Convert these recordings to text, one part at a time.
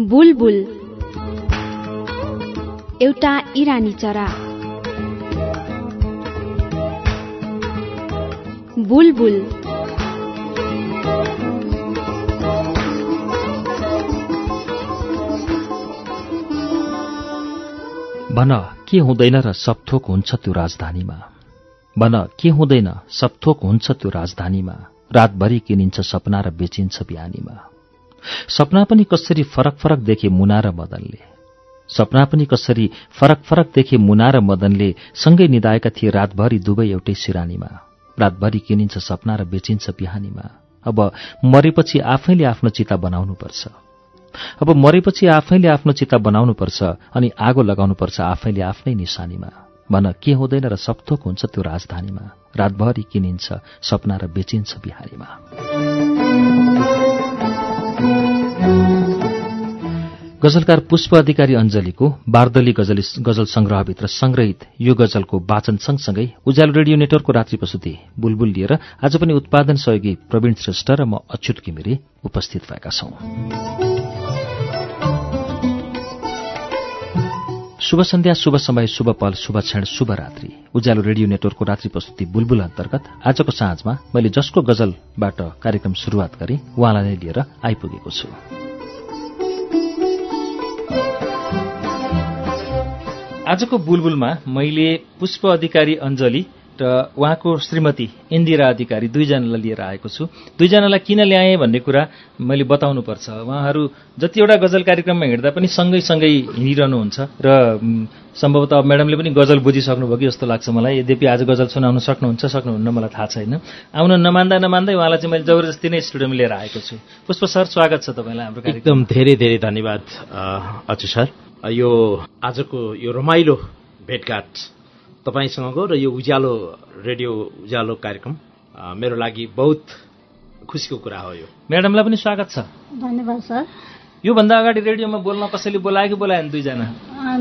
बुलबुल। एउटा इरानी चरा। बुलबुल। भन के हुँदैन र सपथोक हुन्छ त्यो राजधानीमा? भन के हुँदैन सपथोक हुन्छ त्यो राजधानीमा? रातभरि किनिन्छ सपना र बेचिन्छ बिहानीमा। सपना पनि कसरी फरक फरक देखे मुना र मदनले? सपना पनि कसरी फरक फरक देखे मुना र मदनले सँगै निधाएका थिए रातभरि दुवै एउटै सिरानीमा। रातभरि किनिन्छ सपना र बेचिन्छ बिहानीमा। अब मरेपछि आफैले आफ्नो चिता बनाउनुपर्छ। अब मरेपछि आफैले आफ्नो चिता बनाउनुपर्छ अनि आगो लगाउनुपर्छ आफैले आफ्नै निशानीमा। भन के हुँदैन र सप्थोक हुन्छ त्यो राजधानीमा। रातभरि किनिन्छ सपना र बेचिन्छ बिहारीमा। गजलकार पुष्प अधिकारी अञ्जलीको बार्दली गजल गजल संग्रहभित्र संग्रहित यो गजलको वाचन सँगसँगै उज्यालो रेडियो नेटवर्कको रात्रि प्रस्तुति बुलबुल लिएर आज पनि उत्पादन सहयोगी प्रवीण श्रेष्ठ र म अच्युत घिमिरे उपस्थित भएका छौं। शुभ सन्ध्या शुभ समय शुभ पल शुभ क्षण शुभ रात्रि। उज्यालो रेडियो नेटवर्कको रात्रि प्रस्तुति बुलबुल अन्तर्गत आजको साँझमा मैले जसको गजलबाट कार्यक्रम शुरूआत गरेँ उहाँलाई नै लिएर आइपुगेको छु। आजको बुलबुलमा मैले पुष्प अधिकारी अञ्जली र उहाँको श्रीमती इन्दिरा अधिकारी दुईजनालाई लिएर आएको छु। दुईजनालाई किन ल्याएँ भन्ने कुरा मैले बताउनुपर्छ। उहाँहरू जतिवटा गजल कार्यक्रममा हिँड्दा पनि सँगै सँगै हिँडिरहनुहुन्छ र सम्भवतः म्याडमले पनि गजल बुझिसक्नुभयो कि जस्तो लाग्छ मलाई। यद्यपि आज गजल सुनाउन सक्नुहुन्छ सक्नुहुन्न मलाई थाहा छैन। आउन नमान्दा नमान्दै उहाँलाई चाहिँ मैले जबरजस्ती नै स्टुडियोमा लिएर आएको छु। पुष्प सर स्वागत छ तपाईँलाई हाम्रो एकदम धेरै धेरै धन्यवाद अचु सर। यो आजको यो रमाइलो भेटघाट तपाईँसँगको र यो उज्यालो रेडियो उज्यालो कार्यक्रम मेरो लागि बहुत खुसीको कुरा हो यो। म्याडमलाई पनि स्वागत छ। धन्यवाद सर। योभन्दा अगाडि रेडियोमा बोल्न कसैले बोलायो कि बोलाएन दुईजना?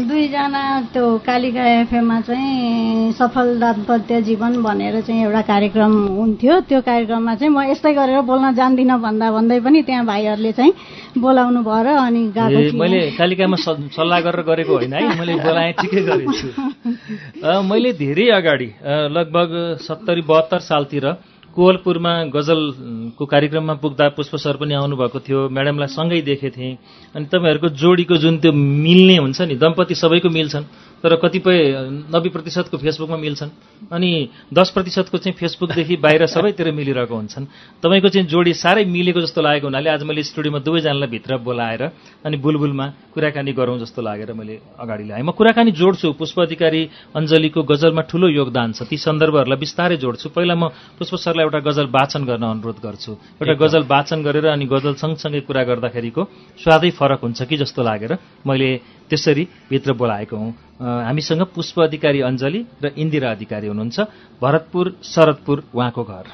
दुईजना त्यो कालिका एफएममा चाहिँ सफल दाम्पत्य जीवन भनेर चाहिँ एउटा कार्यक्रम हुन्थ्यो। त्यो कार्यक्रममा चाहिँ म यस्तै गरेर बोल्न जान्दिनँ भन्दा भन्दै पनि त्यहाँ भाइहरूले चाहिँ बोलाउनु भयो र अनि गएको मैले कालिकामा सल्लाह गरेर गरेको होइन है। मैले बोलाएँ ठिकै गरेछु। मैले धेरै अगाडि लगभग सत्तरी बहत्तर सालतिर कोवलपुरमा गजलको कार्यक्रममा पुग्दा पुष्प सर पनि आउनुभएको थियो। म्याडमलाई सँगै देखेको थिएँ। अनि तपाईँहरूको जोडीको जुन त्यो मिल्ने हुन्छ नि दम्पति सबैको मिल्छन् तर कतिपय नब्बे प्रतिशतको फेसबुकमा मिल्छन्। अनि दस प्रतिशतको चाहिँ फेसबुकदेखि बाहिर सबैतिर मिलिरहेको हुन्छन्। तपाईँको चाहिँ जोडी साह्रै मिलेको जस्तो लागेको हुनाले आज मैले स्टुडियोमा दुवैजनालाई भित्र बोलाएर अनि बुलबुलमा कुराकानी गरौँ जस्तो लागेर मैले अगाडि ल्याएँ। म कुराकानी जोड्छु। पुष्प अधिकारी अञ्जलीको गजलमा ठूलो योगदान छ। ती सन्दर्भहरूलाई बिस्तारै जोड्छु। पहिला म पुष्प सरलाई एउटा गजल वाचन गर्न अनुरोध गर्छु। एउटा गजल वाचन गरेर अनि गजल सँगसँगै कुरा गर्दाखेरिको स्वादै फरक हुन्छ कि जस्तो लागेर मैले त्यसरी भित्र बोलाएको हुँ। हामीसँग पुष्प अधिकारी अञ्जली र इन्दिरा अधिकारी हुनुहुन्छ। भरतपुर शरदपुर उहाँको घर।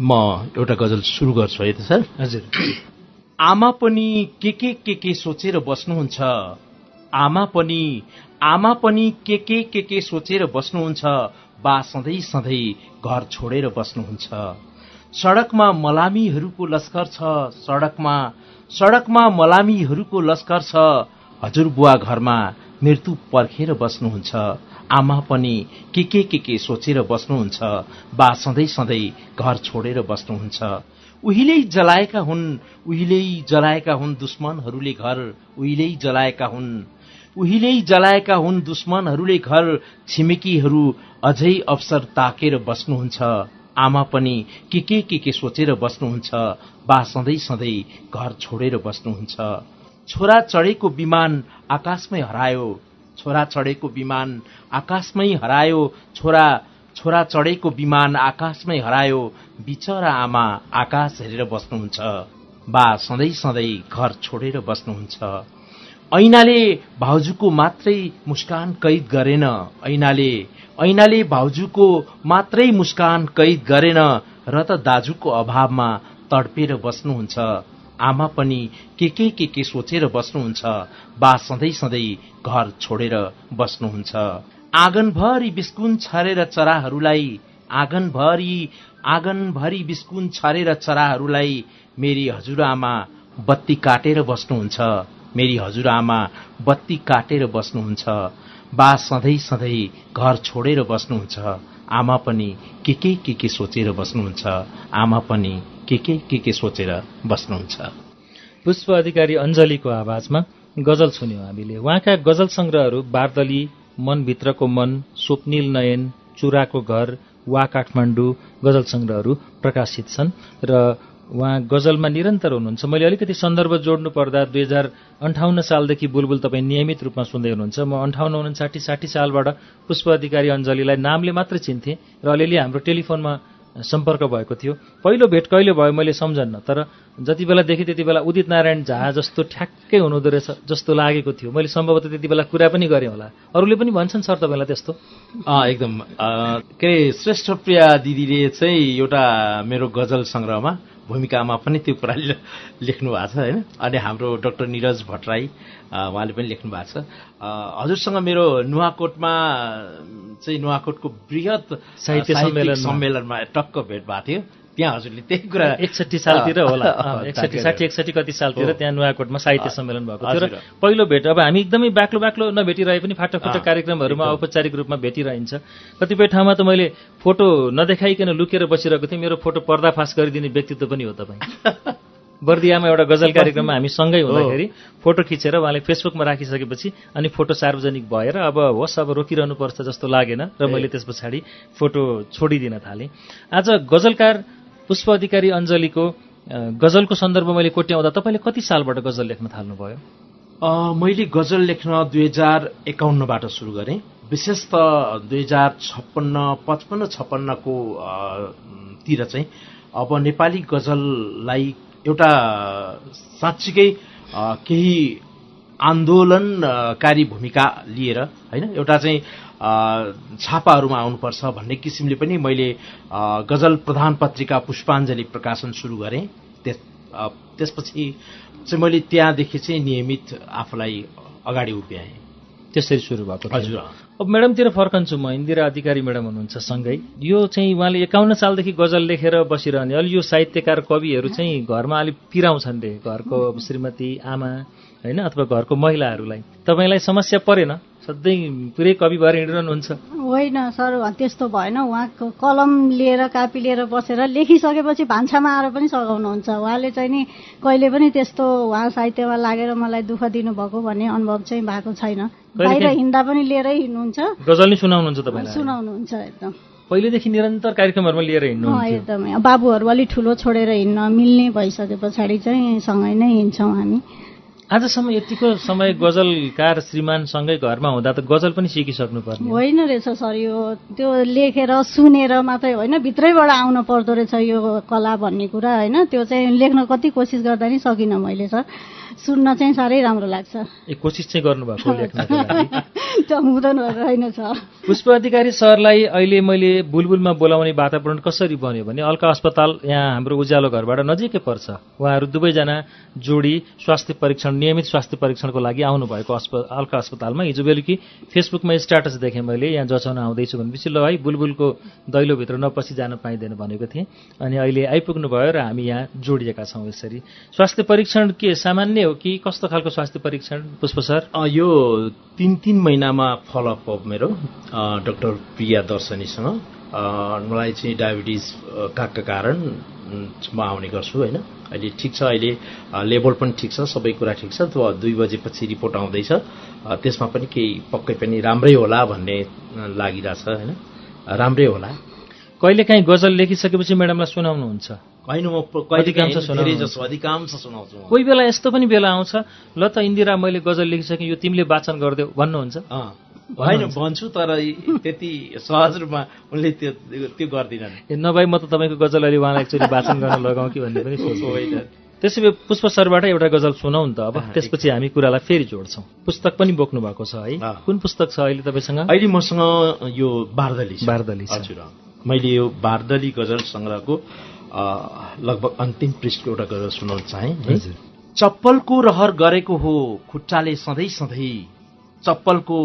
म एउटा गजल सुरु गर्छु है त सर? हजुर। आमा पनि के के के के सोचेर बस्नुहुन्छ? आमा पनि आमा पनि के के के के सोचेर बस्नुहुन्छ? बा सधैँ सधैँ घर छोडेर बस्नुहुन्छ। सडकमा मलामीहरूको लस्कर छ। सडकमा सडकमा मलामीहरूको लस्कर छ। हजुरबुवा घरमा मृत्यु पर्खेर बस्नुहुन्छ। आमा पनि के के के के सोचेर बस्नुहुन्छ बा सधैँ सधैँ घर छोडेर बस्नुहुन्छ। उहिल्यै जलाएका हुन् उहिल्यै जलाएका हुन् दुश्मनहरूले घर उहिल्यै जलाएका हुन्। उहिल्यै जलाएका हुन् दुश्मनहरूले घर छिमेकीहरू अझै अवसर ताकेर बस्नुहुन्छ। आमा पनि के के के के सोचेर बस्नुहुन्छ बा सधैँ सधैँ घर छोडेर बस्नुहुन्छ। छोरा चढेको विमान आकाशमै हरायो। छोरा चढेको विमान आकाशमै हरायो। छोरा छोरा चढेको विमान आकाशमै हरायो। बिचरा आमा आकाश हेरेर बस्नुहुन्छ बा सधैँ सधैँ घर छोडेर बस्नुहुन्छ। ऐनाले भाउजूको मात्रै मुस्कान कैद गरेन। ऐनाले ऐनाले भाउजूको मात्रै मुस्कान कैद गरेन र त दाजुको अभावमा तडपेर बस्नुहुन्छ। आमा पनि के के के के सोचेर बस्नुहुन्छ बा सधैँ सधैँ घर छोडेर बस्नुहुन्छ। आँगनभरि बिस्कुन छरेर चराहरूलाई आँगनभरि आँगनभरि बिस्कुन छरेर चराहरूलाई मेरी हजुरआमा बत्ती काटेर बस्नुहुन्छ मेरी हजुरआमा बत्ती काटेर बस्नुहुन्छ। बा सधैँ सधैँ घर छोडेर बस्नुहुन्छ। आमा पनि के के के के सोचेर बस्नुहुन्छ। आमा पनि के के के के सोचेर बस्नुहुन्छ? पुष्प अधिकारी अञ्जलीको आवाजमा गजल सुन्यौँ हामीले। उहाँका गजल सङ्ग्रहहरू बार्दली मनभित्रको मन स्वप्निल नयन चुराको घर वा काठमाडौँ गजल सङ्ग्रहहरू प्रकाशित छन् र उहाँ गजलमा निरन्तर हुनुहुन्छ। मैले अलिकति सन्दर्भ जोड्नु पर्दा दुई हजार अन्ठाउन्न सालदेखि बुलबुल तपाईँ नियमित रूपमा सुन्दै हुनुहुन्छ। म अन्ठाउन्न उन्साठी साठी सालबाट पुष्प अधिकारी अञ्जलीलाई नामले मात्रै चिन्थेँ र अलिअलि हाम्रो टेलिफोनमा सम्पर्क भएको थियो। पहिलो भेट कहिले भयो मैले सम्झन्न तर जति बेला देखेँ त्यति बेला उदित नारायण झा जस्तो ठ्याक्कै हुनुहुँदो रहेछ जस्तो लागेको थियो। मैले सम्भवतः त्यति बेला कुरा पनि गरेँ होला। अरूले पनि भन्छन् सर तपाईँलाई त्यस्तो? एकदम। के श्रेष्ठ प्रिया दिदीले चाहिँ एउटा मेरो गजल सङ्ग्रहमा भूमिकामा पनि त्यो कुरा लेख्नु भएको छ होइन? अनि हाम्रो डाक्टर निरज भट्टराई उहाँले पनि लेख्नु भएको छ। हजुरसँग मेरो नुवाकोटमा चाहिँ नुवाकोटको वृहत साहित्य सम्मेलनमा टक्क भेट भएको थियो। त्यहाँ हजुरले त्यही कुरा एकसठी सालतिर होला। एकसठी साठी एकसठी कति सालतिर त्यहाँ नुवाकोटमा साहित्य सम्मेलन भएको थियो र पहिलो भेट अब हामी एकदमै बाक्लो बाक्लो नभेटिरहे पनि फाटाफुटा कार्यक्रमहरूमा औपचारिक रूपमा भेटिरहन्छ। कतिपय ठाउँमा त मैले फोटो नदेखाइकन लुकेर बसिरहेको थिएँ। मेरो फोटो पर्दाफास गरिदिने व्यक्तित्व पनि हो तपाईँ। बर्दियामा एउटा गजल कार्यक्रममा हामी सँगै हुँदाखेरि फोटो खिचेर उहाँले फेसबुकमा राखिसकेपछि अनि फोटो सार्वजनिक भएर अब होस् अब रोकिरहनु पर्छ जस्तो लागेन र मैले त्यस पछाडि फोटो छोडिदिन थालेँ। आज गजलकार पुष्प अधिकारी अञ्जलीको गजलको सन्दर्भ मैले कोट्याउँदा तपाईँले कति सालबाट गजल लेख्न थाल्नुभयो? मैले गजल लेख्न दुई हजार एकाउन्नबाट सुरु गरेँ। विशेष त दुई हजार छप्पन्न पचपन्न छप्पन्नको तिर चाहिँ अब नेपाली गजललाई एउटा साँच्चीकै केही आन्दोलनकारी भूमिका लिएर होइन एउटा चाहिँ छापाहरूमा आउनुपर्छ भन्ने किसिमले पनि मैले गजल प्रधान पत्रिका पुष्पाञ्जली प्रकाशन सुरु गरेँ। त्यस त्यसपछि चाहिँ मैले त्यहाँदेखि चाहिँ नियमित आफूलाई अगाडि उभ्याएँ। त्यसरी सुरु भएको हजुर। अब म्याडमतिर फर्कन्छु म। इन्दिरा अधिकारी म्याडम हुनुहुन्छ सँगै। यो चाहिँ उहाँले एकाउन्न सालदेखि गजल लेखेर बसिरहने। अलि यो साहित्यकार कविहरू चाहिँ घरमा अलिक पिराउँछन् रे घरको श्रीमती आमा होइन अथवा घरको महिलाहरूलाई। तपाईँलाई समस्या परेन? सधैँ पुरै कवि भएर हिँडिरहनुहुन्छ। होइन सर त्यस्तो भएन। उहाँको कलम लिएर कापी लिएर बसेर लेखिसकेपछि भान्सामा आएर पनि सघाउनुहुन्छ। उहाँले चाहिँ नि कहिले पनि त्यस्तो उहाँ साहित्यमा लागेर मलाई दुःख दिनुभएको भन्ने अनुभव चाहिँ भएको छैन। बाहिर हिँड्दा पनि लिएरै हिँड्नुहुन्छ। गजल नै सुनाउनुहुन्छ तपाईँलाई? सुनाउनुहुन्छ एकदम। पहिलेदेखि निरन्तर कार्यक्रमहरूमा लिएर हिँड्नु एकदमै। बाबुहरू अलिक ठुलो छोडेर हिँड्न मिल्ने भइसके पछाडि चाहिँ सँगै नै हिँड्छौँ हामी। आजसम्म यतिको समय गजलकार श्रीमानसँगै घरमा हुँदा त गजल पनि सिकिसक्नु पर्ने होइन रहेछ सर यो त्यो लेखेर सुनेर मात्रै होइन भित्रैबाट आउन पर्दो रहेछ यो कला भन्ने कुरा होइन? त्यो चाहिँ लेख्न कति कोसिस गर्दा नि सकिनँ मैले सर। सुन्न चाहिँ साह्रै राम्रो लाग्छ। ए कोसिस चाहिँ गर्नुभएको हुँदैन छ। पुष्प अधिकारी सरलाई अहिले मैले बुलबुलमा बोलाउने वातावरण कसरी बन्यो भने अल्का अस्पताल यहाँ हाम्रो उज्यालो घरबाट नजिकै पर्छ। उहाँहरू दुवैजना जोडी स्वास्थ्य परीक्षण नियमित स्वास्थ्य परीक्षणको लागि आउनुभएको अस्प अल्का अस्पतालमा। हिजो बेलुकी फेसबुकमा स्ट्याटस देखेँ मैले यहाँ जचाउन आउँदैछु भनेपछि ल है बुलबुलको दैलोभित्र नपसी जान पाइँदैन भनेको थिएँ। अनि अहिले आइपुग्नु भयो र हामी यहाँ जोडिएका छौँ यसरी। स्वास्थ्य परीक्षण के सामान्य हो कि कस्तो खालको स्वास्थ्य परीक्षण पुष्प सर? यो तिन तिन महिनामा फलोअप हो मेरो डाक्टर प्रिया दर्शनीसँग। मलाई चाहिँ डायबिटिजका कारण म आउने गर्छु होइन? अहिले ठिक छ अहिले लेभल पनि ठिक छ सबै कुरा ठिक छ दुई बजेपछि रिपोर्ट आउँदैछ। त्यसमा पनि केही पक्कै पनि राम्रै होला भन्ने लागिरहेछ होइन? राम्रै होला। कहिलेकाहीँ गजल लेखिसकेपछि म्याडमलाई सुनाउनुहुन्छ? कोही बेला यस्तो पनि बेला आउँछ ल त इन्दिरा मैले गजल लेखिसकेँ यो तिमीले वाचन गरिदेऊ। भन्नुहुन्छ। होइन भन्छु तर त्यति सहज रूपमा उनले त्यो त्यो गर्दिनन्। नभए म त तपाईँको गजल अहिले उहाँलाई एकचोटि वाचन गर्न लगाउँ कि भन्ने पनि सोच्छु। होइन। त्यसै भए पुष्प सरबाट एउटा गजल सुनाउ नि त अब। त्यसपछि हामी कुरालाई फेरि जोड्छौँ। पुस्तक पनि बोक्नु भएको छ है। कुन पुस्तक छ अहिले तपाईँसँग? अहिले मसँग यो बार्दली बार्दली हजुर मैले यो बार्दली गजल सङ्ग्रहको लगभग अन्तिम पृष्ठको एउटा गजल सुनाउन चाहेँ चप्पलको रहर गरेको हो खुट्टाले सधैँ सधैँ। चप्पलको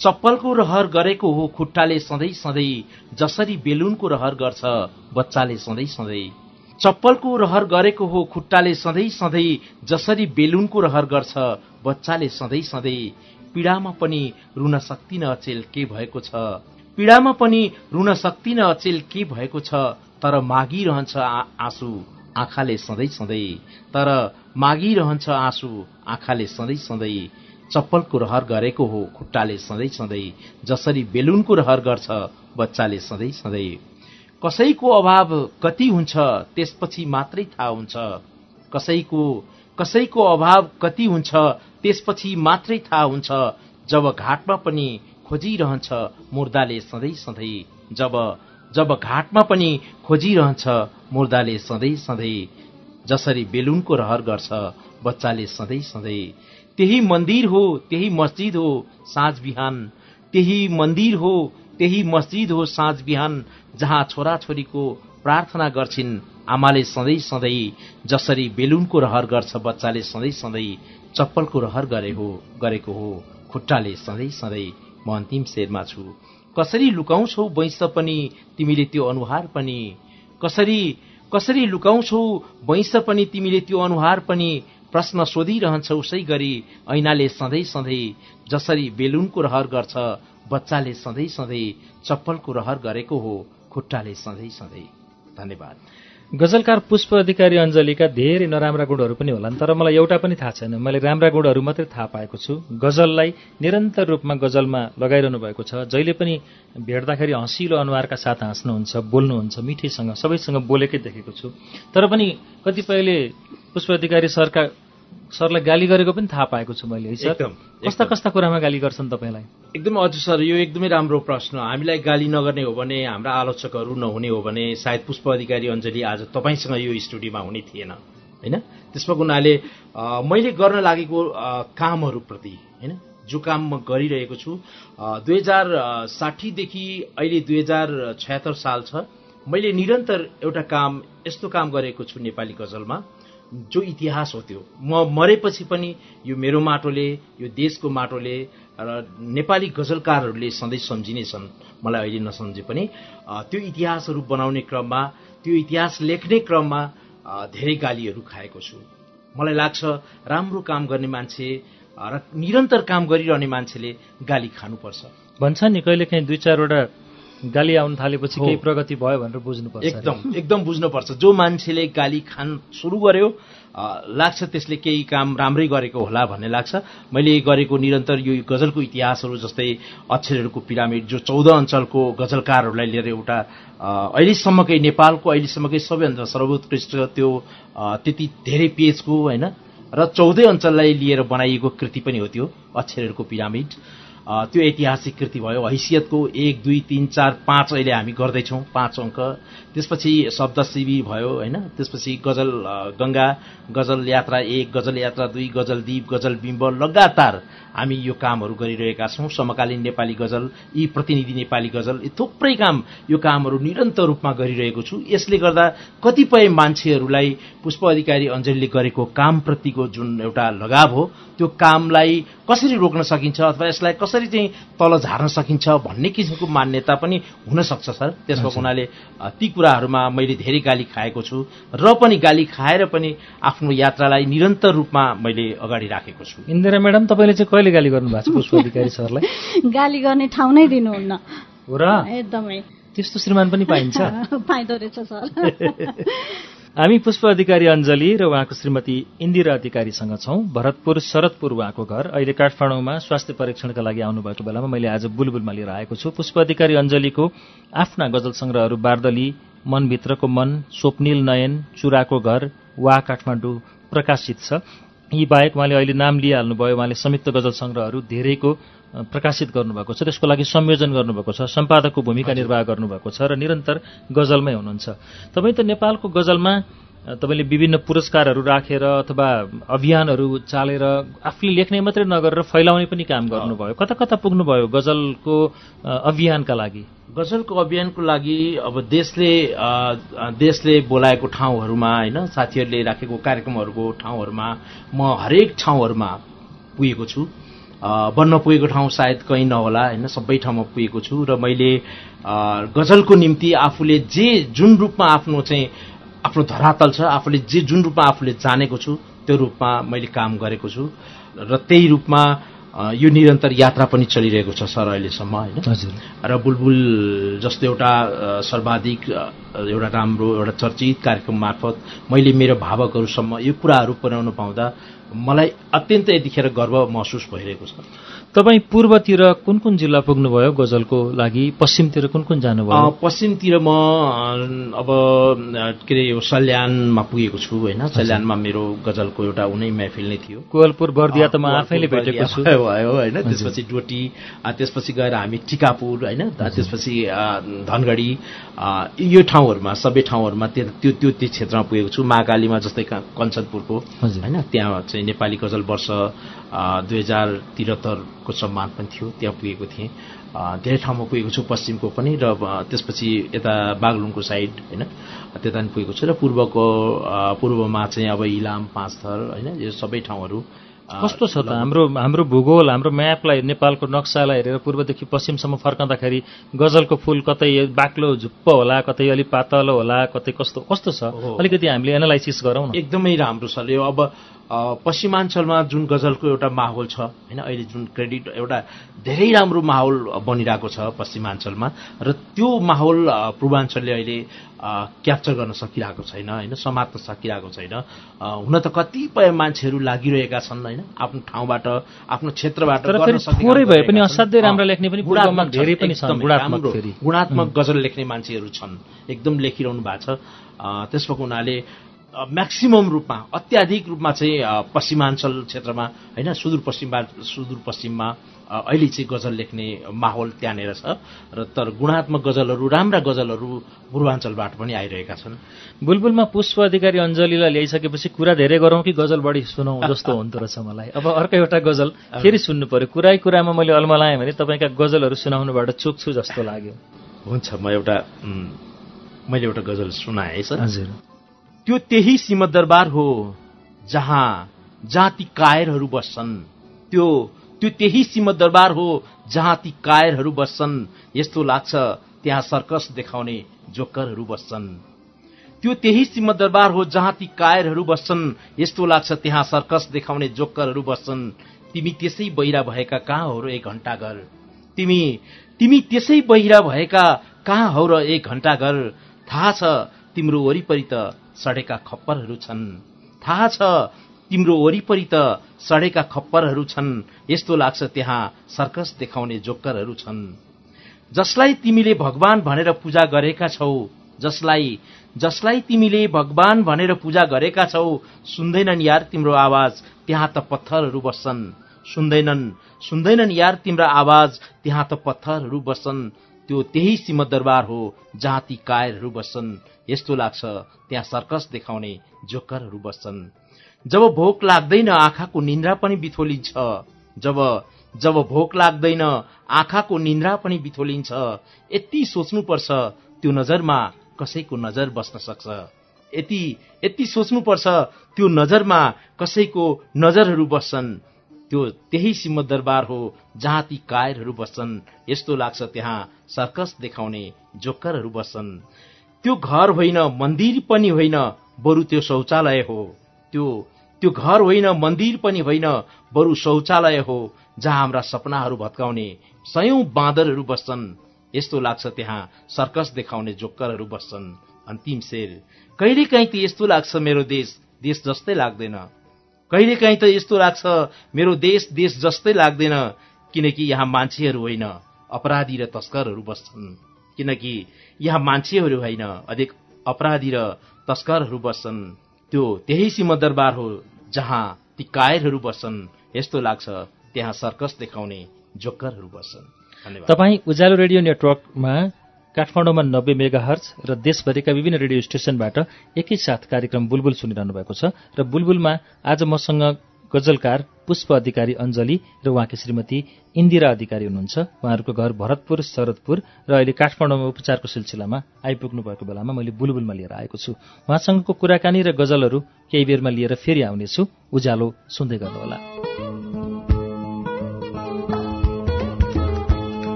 चप्पलको रहर गरेको हो खुट्टाले सधैँ सधैँ। जसरी बेलुनको रहर गर्छ बच्चाले सधैँ सधैँ। चप्पलको रहर गरेको हो खुट्टाले सधैँ सधैँ। जसरी बेलुनको रहर गर्छ बच्चाले सधैँ सधैँ। पीडामा पनि रुन सक्दिन अचेल के भएको छ? पीडामा पनि रुन सक्दिन अचेल के भएको छ? तर मागिरहन्छ आँसु। आँखाले सधैँ सधैँ। तर मागिरहन्छ आँसु। आँखाले सधैँ सधैँ। चप्पलको रहर गरेको हो खुट्टाले सधैँ सधैँ। जसरी बेलुनको रहर गर्छ बच्चाले सधैँ सधैँ। कसैको अभाव कति हुन्छ त्यसपछि मात्रै थाहा हुन्छ। कसैको कसैको अभाव कति हुन्छ त्यसपछि मात्रै थाहा हुन्छ। जब घाटमा पनि खोजिरहन्छ मुर्दाले सधैँ सधैँ। जब जब घाटमा पनि खोजिरहन्छ मुर्दाले सधैँ सधैँ। जसरी बेलुनको रहर गर्छ बच्चाले सधैँ सधैँ। त्यही मन्दिर हो त्यही मस्जिद हो साँझ बिहान। त्यही मन्दिर हो त्यही मस्जिद हो साँझ बिहान जहाँ छोराछोरीको प्रार्थना गर्छिन् आमाले सधैँ सधैँ। जसरी बेलुनको रहर गर्छ बच्चाले सधैँ सधैँ। चप्पलको रहर गरे हो गरेको हो खुट्टाले सधैँ सधैँ। म अन्तिम शेरमा छु। कसरी लुकाउँछौ वैंश पनि तिमीले त्यो अनुहार पनि? कसरी कसरी लुकाउँछौ वैंश पनि तिमीले त्यो अनुहार पनि? प्रश्न सोधिरहन्छ उसै गरी ऐनाले सधैँ सधैँ जसरी बेलुनको रहर गर्छ बच्चाले सधैँ सधैँ चप्पलको रहर गरेको हो खुट्टाले सधैँ सधैँ। धन्यवाद। गजलकार पुष्प अधिकारी अञ्जलीका धेरै नराम्रा गुणहरू पनि होलान् तर मलाई एउटा पनि थाहा छैन। मैले राम्रा गुणहरू मात्रै थाहा पाएको छु। गजललाई निरन्तर रूपमा गजलमा लगाइरहनु भएको छ। जहिले पनि भेट्दाखेरि हँसिलो अनुहारका साथ हाँस्नुहुन्छ बोल्नुहुन्छ मिठैसँग सबैसँग बोलेकै देखेको छु। तर पनि कतिपयले पुष्प अधिकारी सरका सरलाई गाली गरेको पनि थाहा पाएको छु मैले सर? एकदम, कस्ता कस्ता कुरामा गाली गर्छन् तपाईँलाई? एकदम हजुर सर यो एकदमै राम्रो प्रश्न हामीलाई गाली नगर्ने हो भने हाम्रा आलोचकहरू नहुने हो भने सायद पुष्प अधिकारी अञ्जली आज तपाईँसँग यो स्टुडियोमा हुने थिएन होइन? त्यसमा हुनाले मैले गर्न लागेको कामहरूप्रति होइन? जो काम म गरिरहेको छु दुई हजार साठीदेखि अहिले दुई हजार छयत्तर साल छ। मैले निरन्तर एउटा काम यस्तो काम गरेको छु नेपाली गजलमा। जो इतिहास हो त्यो। म मरेपछि पनि यो मेरो माटोले यो देशको माटोले र नेपाली गजलकारहरूले सधैँ सम्झिने छन् मलाई अहिले नसम्झे पनि। त्यो इतिहासहरू बनाउने क्रममा त्यो इतिहास लेख्ने क्रममा धेरै गालीहरू खाएको छु। मलाई लाग्छ राम्रो काम गर्ने मान्छे र निरन्तर काम गरिरहने मान्छेले गाली खानुपर्छ। भन्छ नि कहिलेकाहीँ दुई चारवटा गाली आउन थालेपछि। केही प्रगति भयो भनेर बुझ्नुपर्छ। एकदम एकदम बुझ्नुपर्छ जो मान्छेले गाली खान सुरु गर्यो लाग्छ त्यसले केही काम राम्रै गरेको होला भन्ने लाग्छ मैले गरेको निरन्तर यो गजलको इतिहासहरू जस्तै अक्षरहरूको पिरामिड जो चौध अञ्चलको गजलकारहरूलाई लिएर एउटा अहिलेसम्मकै नेपालको अहिलेसम्मकै सबैभन्दा सर्वोत्कृष्ट त्यो त्यति धेरै पेजको होइन र चौधै अञ्चललाई लिएर बनाइएको कृति पनि हो त्यो अक्षरहरूको पिरामिड त्यो ऐतिहासिक कृति भयो। हैसियतको एक दुई तिन चार पाँच अहिले हामी गर्दैछौँ पाँच अङ्क। त्यसपछि शब्द शिवी भयो होइन? त्यसपछि गजल गङ्गा गजल यात्रा एक गजल यात्रा दुई गजल दीप गजल बिम्ब लगातार हामी यो कामहरू गरिरहेका छौँ। समकालीन नेपाली गजल यी प्रतिनिधि नेपाली गजल यी थुप्रै काम यो कामहरू निरन्तर रूपमा गरिरहेको छु। यसले गर्दा कतिपय मान्छेहरूलाई पुष्प अधिकारी अञ्जलीले गरेको कामप्रतिको जुन एउटा लगाव हो त्यो कामलाई कसरी रोक्न सकिन्छ अथवा यसलाई कसरी चाहिँ तल झार्न सकिन्छ भन्ने किसिमको मान्यता पनि हुन सक्छ सर। त्यसको हुनाले ती कुराहरूमा मैले धेरै गाली खाएको छु र पनि गाली खाएर पनि आफ्नो यात्रालाई निरन्तर रूपमा मैले अगाडि राखेको छु। इन्दिरा म्याडम तपाईँले चाहिँ कहिले गाली गर्नुभएको छ पुष्प अधिकारी सरलाई? गाली गर्ने ठाउँ नै दिनुहुन्न। हो र? एकदमै। त्यस्तो श्रीमान पनि पाइन्छ? पाइँदो रहेछ सर। हामी पुष्प अधिकारी अञ्जली र उहाँको श्रीमती इन्दिरा अधिकारीसँग छौं। भरतपुर शरदपुर उहाँको घर। अहिले काठमाडौँमा स्वास्थ्य परीक्षणका लागि आउनुभएको बेलामा मैले आज बुलबुलमा लिएर आएको छु। पुष्प अधिकारी अञ्जलीको आफ्ना गजल संग्रहहरू बार्दली मनभित्रको मन स्वप्निल नयन चुराको घर वा काठमाडौँ प्रकाशित छ। यी बाहेक उहाँले अहिले नाम लिइहाल्नुभयो उहाँले संयुक्त गजल संग्रहहरू धेरैको प्रकाशित गर्नुभएको छ। त्यसको लागि संयोजन गर्नुभएको छ सम्पादकको भूमिका निर्वाह गर्नुभएको छ र निरन्तर गजलमै हुनुहुन्छ। तपाईँ त नेपालको गजलमा तपाईँले विभिन्न पुरस्कारहरू राखेर अथवा अभियानहरू चालेर आफूले लेख्ने मात्रै नगरेर फैलाउने पनि काम गर्नुभयो। कता कता पुग्नुभयो गजलको अभियानका लागि? गजलको अभियानको लागि अब देशले देशले बोलाएको ठाउँहरूमा होइन साथीहरूले राखेको कार्यक्रमहरूको ठाउँहरूमा म हरेक ठाउँहरूमा पुगेको छु। बन्न पुगेको ठाउँ सायद कहीँ नहोला होइन सबै ठाउँमा पुगेको छु। र मैले गजलको निम्ति आफूले जे जुन रूपमा आफ्नो चाहिँ आफ्नो धरातल छ आफूले जे जुन रूपमा आफूले जानेको छु त्यो रूपमा मैले काम गरेको छु। र त्यही रूपमा यो निरन्तर यात्रा पनि चलिरहेको छ सर अहिलेसम्म होइन? हजुर। र बुलबुल जस्तो एउटा सर्वाधिक एउटा राम्रो एउटा चर्चित कार्यक्रम मार्फत मैले मेरो भावकहरूसम्म यो कुराहरू पुर्याउन पाउँदा मलाई अत्यन्त यतिखेर गर्व महसुस भइरहेको छ। तपाईँ पूर्वतिर कुन कुन जिल्ला पुग्नुभयो गजलको लागि? पश्चिमतिर कुन कुन जानुभयो पश्चिमतिर म अब के अरे यो सल्यानमा पुगेको छु होइन? सल्यानमा मेरो गजलको एउटा उनै महफिल नै थियो। कोवलपुर बर्दिया त म आफैले भेटेको छु। भयो होइन? त्यसपछि डोटी त्यसपछि गएर हामी टिकापुर होइन? त्यसपछि धनगढी यो ठाउँहरूमा सबै ठाउँहरूमा त्यो त्यो त्यो क्षेत्रमा पुगेको छु। महाकालीमा जस्तै कञ्चनपुरको। होइन? त्यहाँ चाहिँ नेपाली गजल वर्ष दुई हजार त्रिहत्तरको सम्मान पनि थियो त्यहाँ पुगेको थिएँ। धेरै ठाउँमा पुगेको छु पश्चिमको पनि र त्यसपछि यता बागलुङको साइड होइन त्यता पनि पुगेको छु र पूर्वको पूर्वमा चाहिँ अब इलाम पाँचथर होइन यो सबै ठाउँहरू कस्तो छ त? हाम्रो हाम्रो भूगोल हाम्रो म्यापलाई नेपालको नक्सालाई हेरेर पूर्वदेखि पश्चिमसम्म फर्काउँदाखेरि गजलको फुल कतै बाक्लो झुप्प होला कतै अलिक पातलो होला कतै कस्तो कस्तो छ। अलिकति हामीले एनालाइसिस गरौँ न। एकदमै राम्रो छ। यो अब पश्चिमाञ्चलमा जुन गजलको एउटा माहौल छ होइन अहिले जुन क्रेडिट एउटा धेरै राम्रो माहौल बनिरहेको छ पश्चिमाञ्चलमा र त्यो माहौल पूर्वाञ्चलले अहिले क्याप्चर गर्न सकिरहेको छैन होइन समात्न सकिरहेको छैन। हुन त कतिपय मान्छेहरू लागिरहेका छन् होइन आफ्नो ठाउँबाट आफ्नो क्षेत्रबाट थोरै भए पनि। असाध्यै राम्रो लेख्ने पनि धेरै पनि गुणात्मक गजल लेख्ने मान्छेहरू छन् एकदम लेखिरहनु भएको छ। त्यसको हुनाले म्याक्सिमम रूपमा अत्याधिक रूपमा चाहिँ पश्चिमाञ्चल क्षेत्रमा होइन सुदूरपश्चिममा सुदूरपश्चिममा अहिले चाहिँ गजल लेख्ने माहौल त्यहाँनिर छ। र तर गुणात्मक गजलहरू राम्रा गजलहरू पूर्वाञ्चलबाट पनि आइरहेका छन्। बुलबुलमा पुष्प अधिकारी अञ्जलीलाई ल्याइसकेपछि कुरा धेरै गरौँ कि गजल बढी सुनौँ जस्तो हुँदो रहेछ मलाई। अब अर्को एउटा गजल फेरि सुन्नु पर्यो। कुरै कुरामा मैले अल्मलाएँ भने तपाईँका गजलहरू सुनाउनुबाट चुक्छु जस्तो लाग्यो। हुन्छ म एउटा मैले एउटा गजल सुनाएँ हजुर। त्यो त्यही सिंहदरबार हो जहाँ जहाँ ती कायरहरू बस्छन्। त्यो त्यो त्यही सिंहदरबार हो जहाँ ती कायरहरू बस्छन्। यस्तो लाग्छ त्यहाँ सर्कस देखाउने जोकरहरू बस्छन्। त्यो त्यही सिंहदरबार हो जहाँ ती कायरहरू बस्छन्। यस्तो लाग्छ त्यहाँ सर्कस देखाउने जोकरहरू बस्छन्। तिमी त्यसै बहिरा भएका कहाँ हो र एक घण्टा घर? तिमी तिमी त्यसै बहिरा भएका कहाँ हौ र एक घण्टा घर? थाहा छ तिम्रो वरिपरि त सडेका खप्परहरू छन्। थाहा छ तिम्रो वरिपरि त सडेका खप्परहरू छन्। यस्तो लाग्छ त्यहाँ सर्कस देखाउने जोक्करहरू छन्। जसलाई तिमीले भगवान भनेर पूजा गरेका छौ जसलाई जसलाई तिमीले भगवान भनेर पूजा गरेका छौ सुन्दैनन् यार तिम्रो आवाज त्यहाँ त पत्थरहरू बस्छन्। सुन्दैनन् सुन्दैनन् यार तिम्रो आवाज त्यहाँ त पत्थरहरू बस्छन्। त्यो त्यही सिंहदरबार हो जहाँ ती कायरहरू बस्छन्। यस्तो लाग्छ त्यहाँ सर्कस देखाउने जोकरहरू बस्छन्। जब भोक लाग्दैन आँखाको निन्द्रा पनि बिथोलिन्छ। जब जब भोक लाग्दैन आँखाको निन्द्रा पनि बिथोलिन्छ। यति सोच्नुपर्छ त्यो नजरमा कसैको नजर बस्न सक्छ। यति यति सोच्नुपर्छ त्यो नजरमा कसैको नजरहरू बस्छन्। त्यो त्यही सिंहदरबार हो जहाँ ती कायरहरू बस्छन्। यस्तो लाग्छ त्यहाँ सर्कस देखाउने जोक्करहरू बस्छन्। त्यो घर होइन मन्दिर पनि होइन बरु त्यो शौचालय हो। त्यो त्यो घर होइन मन्दिर पनि होइन बरु शौचालय हो जहाँ हाम्रा सपनाहरू भत्काउने सयौं बाँदरहरू बस्छन्। यस्तो लाग्छ त्यहाँ सर्कस देखाउने जोक्करहरू बस्छन्। अन्तिम शेर कहिलेकाहीँ त यस्तो लाग्छ मेरो देश देश जस्तै लाग्दैन। कहिलेकाहीँ त यस्तो लाग्छ मेरो देश देश जस्तै लाग्दैन किनकि यहाँ मान्छेहरू होइन अपराधी र तस्करहरू बस्छन्। किनकि यहाँ मान्छेहरू होइन अधिक अपराधी र तस्करहरू बस्छन्। त्यो त्यही सिंहदरबार हो जहाँ ती कायरहरू बस्छन्। यस्तो लाग्छ त्यहाँ सर्कस देखाउने जोक्करहरू बस्छन्। तपाईँ उज्यालो रेडियो नेटवर्कमा काठमाडौँमा नब्बे मेगा हर्च र देशभरिका विभिन्न रेडियो स्टेशनबाट एकैसाथ कार्यक्रम बुलबुल सुनिरहनु भएको छ र बुलबुलमा आज मसँग गजलकार पुष्प अधिकारी अञ्जली र उहाँकी श्रीमती इन्दिरा अधिकारी हुनुहुन्छ। उहाँहरूको घर भरतपुर शरदपुर र अहिले काठमाडौँमा उपचारको सिलसिलामा आइपुग्नु भएको बेलामा मैले बुलबुलमा लिएर आएको छु। उहाँसँगको कुराकानी र गजलहरू केही बेरमा लिएर फेरि आउनेछु। उज्यालो सुन्दै गर्नुहोला।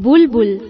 बुलबुल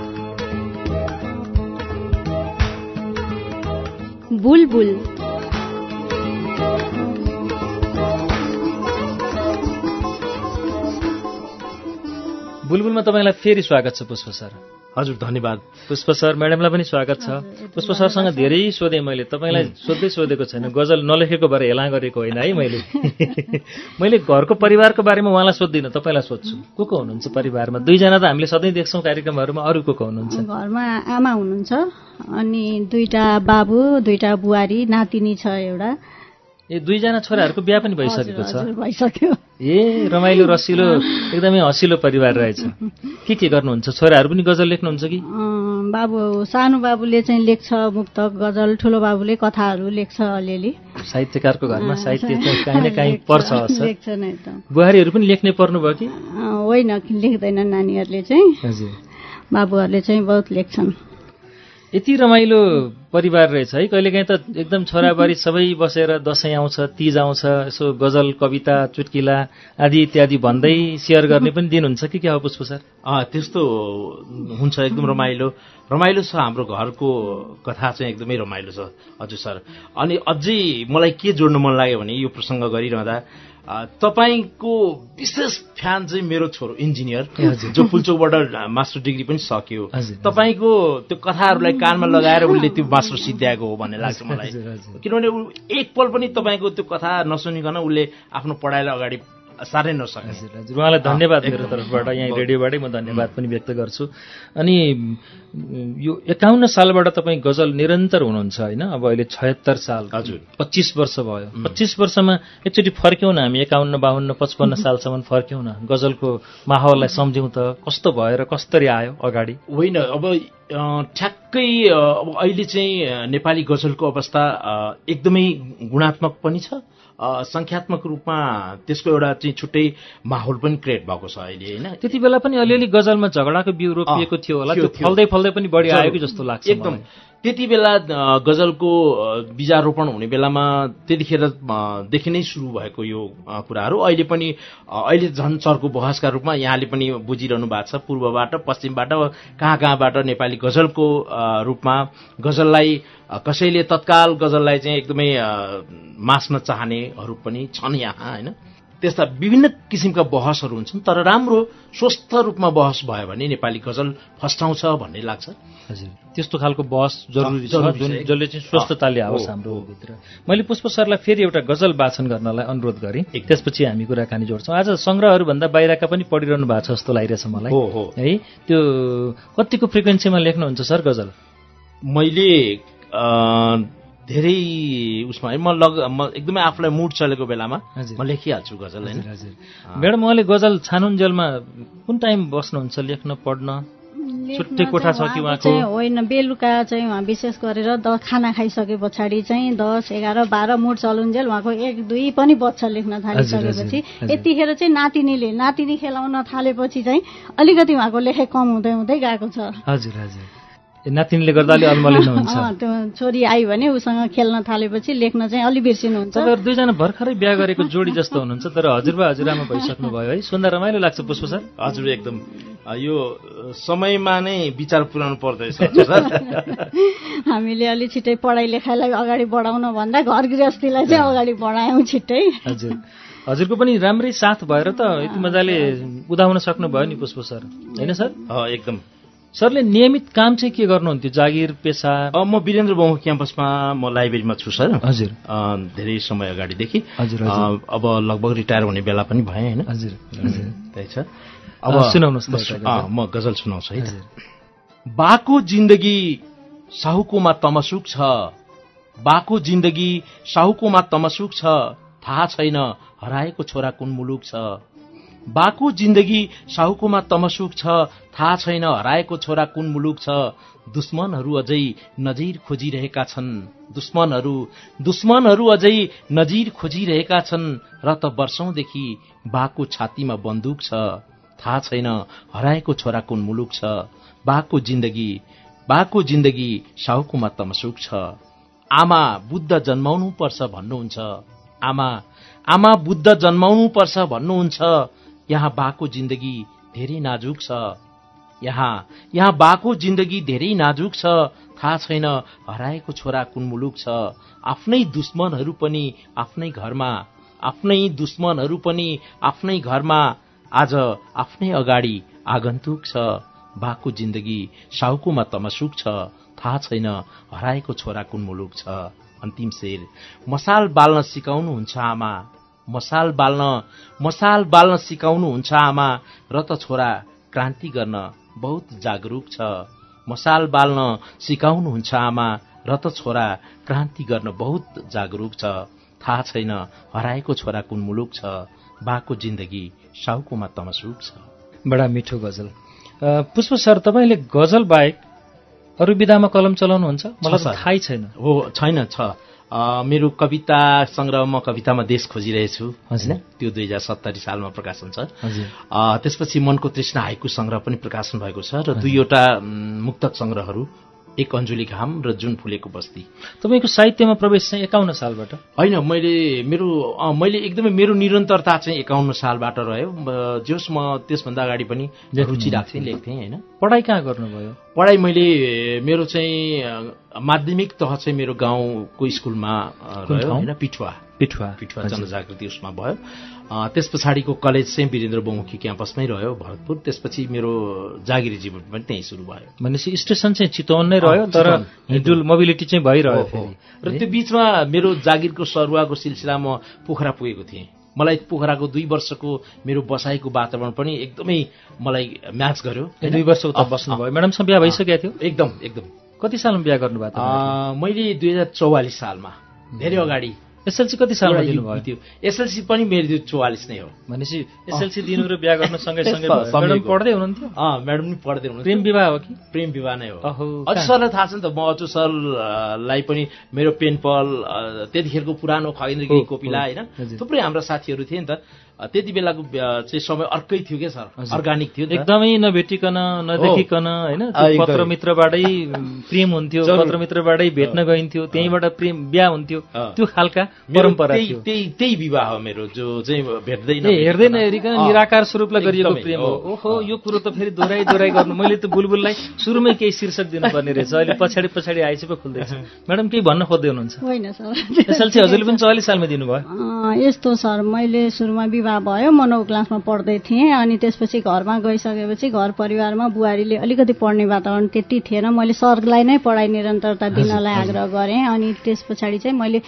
बुलबुल। बुलबुलमा तपाईँलाई फेरि स्वागत छ पुष्प सर। हजुर धन्यवाद। पुष्प सर म्याडमलाई पनि स्वागत छ। पुष्प सरसँग धेरै सोधेँ मैले तपाईँलाई सोध्दै सोधेको छैन। गजल नलेखेको भएर हेला गरेको होइन है मैले। मैले घरको परिवारको बारेमा उहाँलाई सोध्दिनँ तपाईँलाई सोध्छु। को को हुनुहुन्छ परिवारमा? दुईजना त हामीले सधैँ देख्छौँ कार्यक्रमहरूमा अरू को को हुनुहुन्छ? घरमा आमा हुनुहुन्छ अनि दुईटा बाबु दुईटा बुहारी नातिनी छ एउटा। ए दुईजना छोराहरूको बिहा पनि भइसकेको छ। भइसक्यो। ए रमाइलो रसिलो एकदमै हँसिलो परिवार रहेछ। के के गर्नुहुन्छ? छोराहरू पनि गजल लेख्नुहुन्छ कि? बाबु सानो बाबुले चाहिँ लेख्छ मुक्तक गजल ठुलो बाबुले कथाहरू लेख्छ अलिअलि। साहित्यकारको घरमा साहित्य काहीँ न काहीँ पर्छ बुहारीहरू पनि लेख्ने पर्नुभयो कि? होइन लेख्दैनन् नानीहरूले चाहिँ। हजुर। बाबुहरूले चाहिँ बहुत लेख्छन्। यति रमाइलो परिवार रहेछ है। कहिलेकाहीँ त एकदम छोराबारी सबै बसेर दसैँ आउँछ तिज आउँछ यसो गजल कविता चुटकिला आदि इत्यादि भन्दै सेयर गर्ने पनि दिन हुन्छ कि क्या हो पुष्प सर? त्यस्तो हुन्छ एकदम रमाइलो। रमाइलो छ हाम्रो घरको कथा चाहिँ एकदमै रमाइलो छ। हजुर सर। अनि अझै मलाई के जोड्न मन लाग्यो भने यो प्रसङ्ग गरिरहँदा तपाईँको विशेष फ्यान चाहिँ मेरो छोरो इन्जिनियर जो पुल्चोकबाट मास्टर डिग्री पनि सक्यो। तपाईँको त्यो कथाहरूलाई कानमा लगाएर उसले त्यो मास्टर सिद्ध्याएको हो भन्ने लाग्छ मलाई। किनभने ऊ एकपल पनि तपाईँको त्यो कथा नसुनिकन उसले आफ्नो पढाइलाई अगाडि साह्रै नसक्ने। हजुर हजुर। उहाँलाई धन्यवाद मेरो तर्फबाट। यहाँ रेडियोबाटै म धन्यवाद पनि व्यक्त गर्छु। अनि यो एकाउन्न सालबाट तपाईँ गजल निरन्तर हुनुहुन्छ होइन? अब अहिले छयत्तर साल। हजुर। पच्चिस वर्ष भयो। पच्चिस वर्षमा एकचोटि फर्क्यौँ न हामी। एकाउन्न बाहन्न पचपन्न सालसम्म फर्क्यौँ न। गजलको माहौललाई सम्झ्यौँ त। कस्तो भयो र कसरी आयो अगाडि? होइन अब ठ्याक्कै अब अहिले चाहिँ नेपाली गजलको अवस्था एकदमै गुणात्मक पनि छ। अ, सङ्ख्यात्मक रूपमा त्यसको एउटा चाहिँ छुट्टै माहौल पनि क्रिएट भएको छ अहिले होइन त्यति बेला पनि अलिअलि गजलमा झगडाको बिउ रोपिएको थियो होला त्यो। फल्दै फल्दै पनि बढी आयो कि जरुर। जस्तो लाग्छ एकदम। त्यति बेला गजलको बिजारोपण हुने बेलामा त्यतिखेर अ, देखि नै सुरु भएको यो कुराहरू। अहिले पनि अहिले झन् चर्को बहसका रूपमा यहाँले पनि बुझिरहनु भएको छ। पूर्वबाट पश्चिमबाट कहाँ कहाँबाट नेपाली गजलको रूपमा गजललाई कसैले तत्काल गजललाई चाहिँ एकदमै मास्न चाहनेहरू पनि छन् यहाँ होइन? त्यस्ता विभिन्न किसिमका बहसहरू हुन्छन् तर राम्रो स्वस्थ रूपमा बहस भयो भने नेपाली गजल फस्टाउँछ भन्ने लाग्छ। हजुर। त्यस्तो खालको बहस जरुरी छ जुन। जसले चाहिँ स्वस्थताले आओस् हाम्रो भित्र। मैले पुष्प सरलाई फेरि एउटा गजल वाचन गर्नलाई अनुरोध गरेँ। त्यसपछि हामी कुराकानी जोड्छौँ। आज सङ्ग्रहहरूभन्दा बाहिरका पनि पढिरहनु भएको छ जस्तो लागिरहेछ मलाई। हो, त्यो कतिको फ्रिक्वेन्सीमा लेख्नुहुन्छ सर गजल? मैले धेरै उसमा है, म लग म एकदमै आफूलाई मुड चलेको बेलामा। म लेखिहाल्छु गजल होइन? हजुर। म्याडम उहाँले गजल छानुन्जेलमा कुन टाइम बस्नुहुन्छ? लेख्न पढ्न? छुट्टै कोठा छ कि उहाँको? होइन बेलुका चाहिँ उहाँ विशेष गरेर द खाना खाइसके पछाडि चाहिँ दस एघार बाह्र मुड चलुन्जेल उहाँको एक दुई पनि बच्चा लेख्न थालिसकेपछि। यतिखेर चाहिँ नातिनीले नातिनी खेलाउन थालेपछि चाहिँ अलिकति उहाँको लेखाइ कम हुँदै हुँदै गएको छ। हजुर हजुर। नातिनीले गर्दा अलि अल्मलिनु हुन्छ। अँ, त्यो छोरी आई भने उसँग खेल्न थालेपछि लेख्न चाहिँ अलि बिर्सिनुहुन्छ तपाईँहरू दुईजना भर्खरै बिहा गरेको जोडी जस्तो हुनुहुन्छ तर हजुरबा हजुरआमा भइसक्नु भयो है। सुन्दा रमाइलो लाग्छ पुष्प सर। हजुर एकदम। यो समयमा नै विचार पुर्याउनु पर्दैछ। हजुर सर। हामीले अलि छिट्टै पढाइ लेखाइलाई अगाडि बढाउन भन्दा घर गृहस्थीलाई चाहिँ अगाडि बढायौँ छिट्टै। हजुर। हजुरको पनि राम्रै साथ भएर त यति मजाले उदाउन सक्नुभयो नि पुष्प सर। होइन सर? अ, एकदम। सरले नियमित काम चाहिँ के गर्नुहुन्थ्यो? जागिर पेसा म वीरेन्द्र बहु क्याम्पसमा म लाइब्रेरीमा छु सर। हजुर। धेरै समय अगाडिदेखि। हजुर। अब लगभग रिटायर हुने बेला पनि भएँ होइन? हजुर त्यही छ। अब सुनाउनुहोस् म गजल। अँ, म गजल सुनाउँछु है। बाको जिन्दगी साहुकोमा तमसुक छ। बाको जिन्दगी साहुकोमा तमसुक छ। थाहा छैन हराएको छोरा कुन मुलुक छ। बाको जिन्दगी साहुकोमा तमसुक छ थाहा छैन हराएको छोरा कुन मुलुक छ। दुश्मनहरू अझै नजिर खोजिरहेका छन्। दुश्मनहरू दुश्मनहरू अझै नजिर खोजिरहेका छन्। र त वर्षौंदेखि बाको छातीमा बन्दुक छ। थाहा छैन हराएको छोरा कुन मुलुक छ। बाको जिन्दगी बाको जिन्दगी साहुकोमा तमसुक छ। आमा बुद्ध जन्माउनु पर्छ भन्नुहुन्छ। आमा आमा बुद्ध जन्माउनु पर्छ भन्नुहुन्छ। यहाँ बाको जिन्दगी धेरै नाजुक छ। यहाँ यहाँ बाको जिन्दगी धेरै नाजुक छ। थाहा छैन हराएको छोरा कुन मुलुक छ। आफ्नै दुश्मनहरू पनि आफ्नै घरमा आफ्नै दुश्मनहरू पनि आफ्नै घरमा। आज आफ्नै अगाडि आगन्तुक छ। बाको जिन्दगी साउकोमा तमसुक छ। थाहा छैन हराएको छोरा कुन मुलुक छ। अन्तिम शेर मसाल बाल्न सिकाउनुहुन्छ आमा। मसाल बाल्न मसाल बाल्न सिकाउनुहुन्छ आमा र त छोरा क्रान्ति गर्न बहुत जागरूक छ। मसाल बाल्न सिकाउनुहुन्छ आमा र त छोरा क्रान्ति गर्न बहुत जागरूक छ। थाहा छैन हराएको छोरा कुन मुलुक छ? बाको जिन्दगी साउकोमा तमसुक छ। बडा मिठो गजल। पुष्प सर तपाईँले गजल बाहेक अरू विधामा कलम चलाउनुहुन्छ? मलाई। थाहै छैन। हो छैन छ। मेरो कविता सङ्ग्रह म कवितामा देश खोजिरहेछु। होइन त्यो दुई हजार सत्तरी सालमा प्रकाशन छ त्यसपछि मनको तृष्णा हाइकु सङ्ग्रह पनि प्रकाशन भएको छ र दुईवटा मुक्तक सङ्ग्रहहरू। एक अञ्जुली घाम र जुन फुलेको बस्ती। तपाईँको साहित्यमा प्रवेश चाहिँ एकाउन्न सालबाट? होइन मैले मेरो मैले एकदमै मेरो निरन्तरता चाहिँ एकाउन्न सालबाट रह्यो। जोस् म त्यसभन्दा अगाडि पनि रुचि राख्थेँ लेख्थेँ होइन। पढाइ कहाँ गर्नुभयो? पढाइ मैले मेरो चाहिँ माध्यमिक तह चाहिँ मेरो गाउँको स्कुलमा रह्यो? होइन पिठुवा। पिठुवा। पिठुवा। जनजागृति उसमा भयो। त्यस पछाडिको कलेज चाहिँ वीरेन्द्र बहुमुखी क्याम्पसमै रह्यो भरतपुर। त्यसपछि मेरो जागिरी जीवन पनि त्यहीँ सुरु भयो। भनेपछि स्टेसन चाहिँ चितवन नै रह्यो तर। हिडुल मोबिलिटी चाहिँ भइरह्यो र त्यो बिचमा मेरो जागिरको सरुवाको सिलसिला म पोखरा पुगेको थिएँ। मलाई पोखराको दुई वर्षको मेरो बसाइको वातावरण पनि एकदमै मलाई म्याच गर्यो? दुई वर्ष उता बस्नुभयो। म्याडमसँग बिहा भइसकेको थियो? एकदम एकदम। कति सालमा बिहा गर्नुभएको मैले दुई हजार चौवालिस सालमा धेरै अगाडि एसएलसी कति सालमा दिनुभयो? बित्यो एसएलसी पनि मेरो चौवालिस नै हो। भनेपछि एसएलसी दिनु र बिहा गर्न सँगै सँगै। म्याडम पढ्दै हुनुहुन्थ्यो? अँ म्याडम पनि पढ्दै हुनुहुन्छ प्रेम विवाह हो कि? प्रेम विवाह नै हो। अझ? सरलाई थाहा छ नि त म अचु सरलाई पनि मेरो पेनपल त्यतिखेरको पुरानो खगेन्द्र गिरी कोपिला होइन। थुप्रै हाम्रा साथीहरू थिए नि त। त्यति बेलाको चाहिँ समय अर्कै थियो क्या सर। अर्ग्यानिक थियो एकदमै नभेटिकन नदेखिकन होइन। पत्र मित्रबाटै प्रेम हुन्थ्यो। पत्र मित्रबाटै भेट्न गइन्थ्यो त्यहीँबाट प्रेम बिहा हुन्थ्यो। त्यो खालका परम्परा त्यही थियो। त्यही त्यही विवाह हो मेरो जो चाहिँ भेट्दै ए हेर्दै नहेरिकन अँ, निराकार स्वरूपलाई गरिएको प्रेम हो। ओहो यो कुरो त फेरि दोहोऱ्याइ दोहोऱ्याइ गर्नु। मैले त बुलबुललाई सुरुमै केही शीर्षक दिनुपर्ने रहेछ। अहिले पछाडि पछाडि आएपछि पो खुल्दैछ। म्याडम केही भन्न खोज्दै हुनुहुन्छ? होइन सर। एसएलसी हजुरले पनि चौवालिस सालमा दिनुभयो। अँ, यस्तो सर। मैले सुरुमा विवाह भयो म नौ क्लासमा पढ्दै थिएँ अनि त्यसपछि घरमा गइसकेपछि घर परिवारमा बुहारीले अलिकति पढ्ने वातावरण त्यति थिएन। मैले सरलाई नै पढाइ निरन्तरता दिनलाई आग्रह गरेँ अनि त्यस पछाडि चाहिँ मैले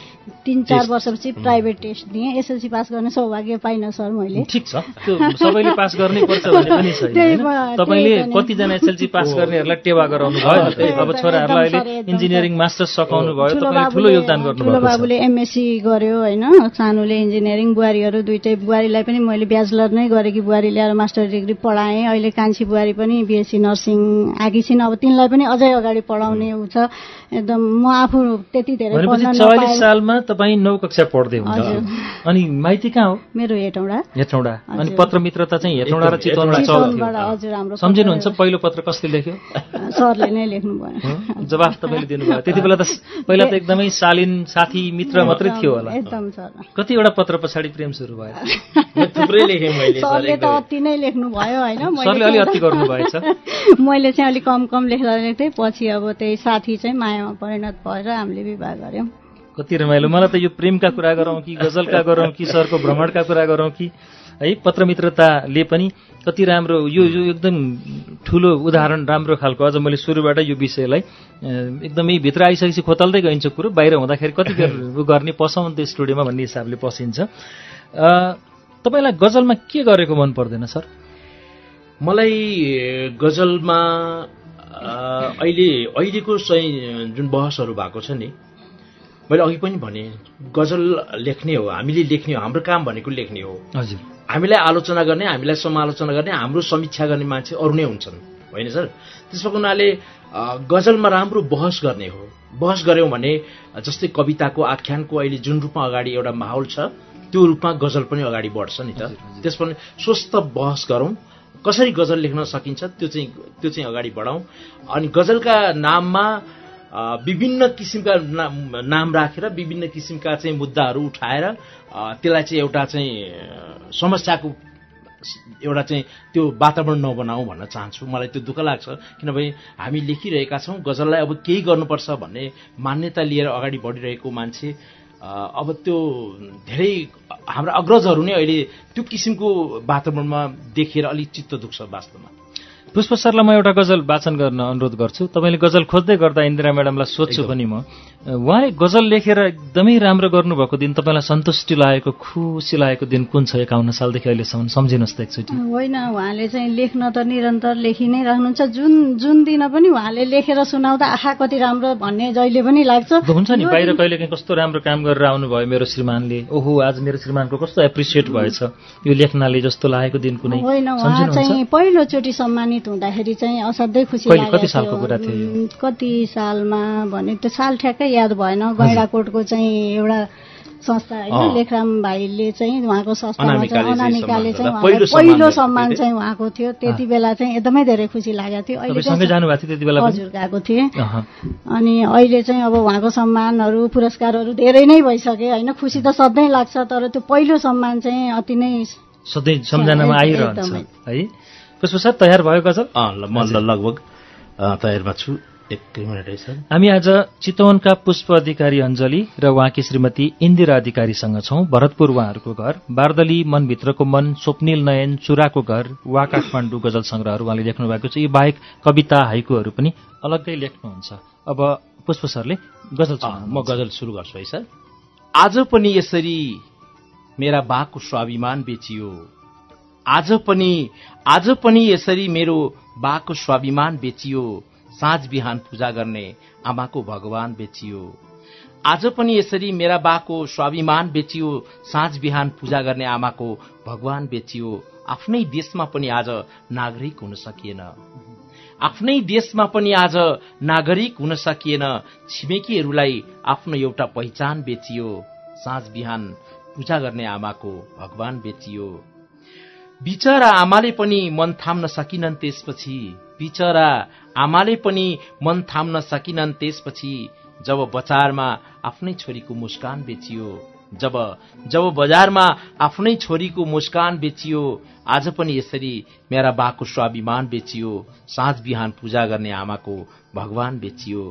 तिन चार वर्षपछि प्राइभेट टेस्ट दिएँ। एसएलसी पास गर्ने सौभाग्य पाइनँ सर मैले। ठिक छ। सबैले पास गर्नै पर्छ भन्ने पनि छैन त्यही होइन? भएर- तपाईँले। कतिजना एसएलसी पास गर्नेहरूलाई टेवा गराउनु भयो अब छोराहरूलाई अहिले इन्जिनियरिङ मास्टर्स सकाउनु भयो ठुलो तपाईँले ठुलो बाबुले- योगदान ठुलो गर्नुभएको छ। बाबुले एमएससी गर्यो होइन? सानोले इन्जिनियरिङ बुहारीहरू दुइटै बुहारीलाई पनि मैले ब्याचलर नै गरेकी बुहारी ल्याएर मास्टर डिग्री पढाएँ। अहिले कान्छी बुहारी पनि बिएससी नर्सिङ आएकी छिन्। अब तिनलाई पनि अझै अगाडि पढाउने ऊ छ। एकदम म आफू त्यति धेरै चौवालिस सालमा तपाईँ नौ कक्षा पढ्दै हुनुहुन्छ। अनि माइती कहाँ हो? मेरो हेटौँडा। हेटौँडा। अनि। पत्र मित्रता चाहिँ हेटौँडा र चितवनबाट सम्झिनुहुन्छ? पहिलो पत्र कसले लेख्यो? सरले नै लेख्नु भयो। जवाफ तपाईँले दिनुभयो। त्यति बेला त पहिला त एकदमै शालीन साथी मित्र मात्रै थियो होला। एकदम सर। कतिवटा पत्र पछाडि प्रेम सुरु भयो? थुप्रै लेखेँ मैले सर सरले त। अति नै लेख्नु भयो होइन सरले अलि अति गर्नुभएछ। मैले चाहिँ अलिक कम कम लेख्दा लेख्दै पछि अब त्यही साथी चाहिँ परिणत भएर हामीले विवाह गऱ्यौँ। कति रमाइलो। मलाई त यो प्रेमका कुरा गरौँ कि गजलका गरौँ कि सरको भ्रमणका कुरा गरौँ कि है पत्र मित्रताले पनि कति राम्रो यो यो एकदम ठुलो उदाहरण राम्रो खालको अझ मैले सुरुबाट यो विषयलाई एकदमै भित्र आइसकेपछि खोतल्दै गइन्छ कुरो। बाहिर हुँदाखेरि कति गर्ने पसौँ त्यो स्टुडियोमा भन्ने हिसाबले पसिन्छ। अ, तपाईँलाई गजलमा के गरेको मन पर्दैन सर? मलाई गजलमा अहिले अहिलेको चाहिँ जुन बहसहरू भएको छ नि मैले अघि पनि भने गजल लेख्ने हो हामीले लेख्ने हो हाम्रो काम भनेको लेख्ने हो। हजुर। हामीलाई आलोचना गर्ने हामीलाई समालोचना गर्ने हाम्रो समीक्षा गर्ने मान्छे अरू नै हुन्छन्। होइन सर? त्यसो भएको हुनाले गजलमा राम्रो बहस गर्ने हो। बहस गऱ्यौँ भने जस्तै कविताको आख्यानको अहिले जुन रूपमा अगाडि एउटा माहौल छ त्यो रूपमा गजल पनि अगाडि बढ्छ नि त। त्यसपछि स्वस्थ बहस गरौँ। कसरी गजल लेख्न सकिन्छ त्यो चाहिँ त्यो चाहिँ अगाडि बढाउँ। अनि गजलका नाममा विभिन्न किसिमका नाम नाम राखेर विभिन्न किसिमका चाहिँ मुद्दाहरू उठाएर त्यसलाई चाहिँ एउटा चाहिँ समस्याको एउटा चाहिँ त्यो वातावरण नबनाऊ भन्न चाहन्छु। मलाई त्यो दुःख लाग्छ। किनभने हामी लेखिरहेका छौँ गजललाई अब केही गर्नुपर्छ भन्ने मान्यता लिएर अगाडि बढिरहेको मान्छे अब त्यो धेरै हाम्रा अग्रजहरू नै अहिले त्यो किसिमको वातावरणमा देखेर अलिक चित्त दुख्छ वास्तवमा। पुष्प सरलाई म एउटा गजल वाचन गर्न अनुरोध गर्छु। तपाईँले गजल खोज्दै गर्दा इन्दिरा म्याडमलाई सोध्छु। पनि म। उहाँले गजल लेखेर एकदमै राम्रो गर्नुभएको दिन तपाईँलाई सन्तुष्टि लागेको खुसी लागेको दिन कुन छ एकाउन्न सालदेखि अहिलेसम्म? सम्झिनुहोस् त एकचोटि। होइन उहाँले चाहिँ लेख्न त निरन्तर लेखि नै राख्नुहुन्छ। जुन जुन दिन पनि उहाँले लेखेर सुनाउँदा आहा कति राम्रो भन्ने जहिले पनि लाग्छ। हुन्छ नि बाहिर कहिले काहीँ कस्तो राम्रो काम गरेर आउनुभयो मेरो श्रीमानले? ओहो आज मेरो श्रीमानको कस्तो एप्रिसिएट भएछ। यो लेख्नाले जस्तो लागेको दिन कुनै होइन उहाँ चाहिँ पहिलोचोटि सम्मानित हुँदाखेरि चाहिँ असाध्यै खुसी लागेको कति सालमा भने त्यो साल ठ्याक्कै याद भएन। गैडाकोटको चाहिँ एउटा संस्था। होइन लेखराम भाइले चाहिँ उहाँको संस्थामा चाहिँ अनामिकाले चाहिँ पहिलो सम्मान चाहिँ उहाँको थियो। त्यति बेला चाहिँ एकदमै धेरै खुसी लागेको थियो। अहिले हजुर गएको थिएँ। अनि अहिले चाहिँ अब उहाँको सम्मानहरू पुरस्कारहरू धेरै नै भइसके होइन। खुसी त सधैँ लाग्छ तर त्यो पहिलो सम्मान चाहिँ अति नै सधैँ सम्झनामा आइरहन्छ। है? पुष्प सर तयार भयो गजल ल म लगभग तयारमा छु। एकै मिनट है सर। हामी आज चितवनका पुष्प अधिकारी अञ्जली र उहाँकी श्रीमती इन्दिरा अधिकारीसँग छौं। भरतपुर उहाँहरूको घर बारदली मनभित्रको मन स्वप्निल नयन चुराको घर वा काठमाडौँ गजल संग्रहहरू उहाँले लेख्नु भएको छ। यी बाहेक कविता हाइकुहरू पनि अलग्गै लेख्नुहुन्छ। अब पुष्प सरले गजल। म गजल सुरु गर्छु है सर। आज पनि यसरी मेरा बाको स्वाभिमान बेचियो। आज पनि आज पनि यसरी मेरो बाको स्वाभिमान बेचियो साँझ बिहान पूजा गर्ने आमाको भगवान बेचियो। आज पनि यसरी मेरा बाको स्वाभिमान बेचियो साँझ बिहान पूजा गर्ने आमाको भगवान बेचियो। आफ्नै देशमा पनि आज नागरिक हुन सकिएन। आफ्नै देशमा पनि आज नागरिक हुन सकिएन। छिमेकीहरूलाई आफ्नो एउटा पहिचान बेचियो। साँझ बिहान पूजा गर्ने आमाको भगवान बेचियो। बिचरा आमाले पनि मन थाम्न सकिनन् त्यसपछि। बिचरा आमाले पनि मन थाम्न सकिनन् त्यसपछि जब बजारमा आफ्नै छोरीको मुस्कान बेचियो जब जब बजारमा आफ्नै छोरीको मुस्कान बेचियो आज पनि यसरी मेरा बाको स्वाभिमान बेचियो साँझ बिहान पूजा गर्ने आमाको भगवान बेचियो।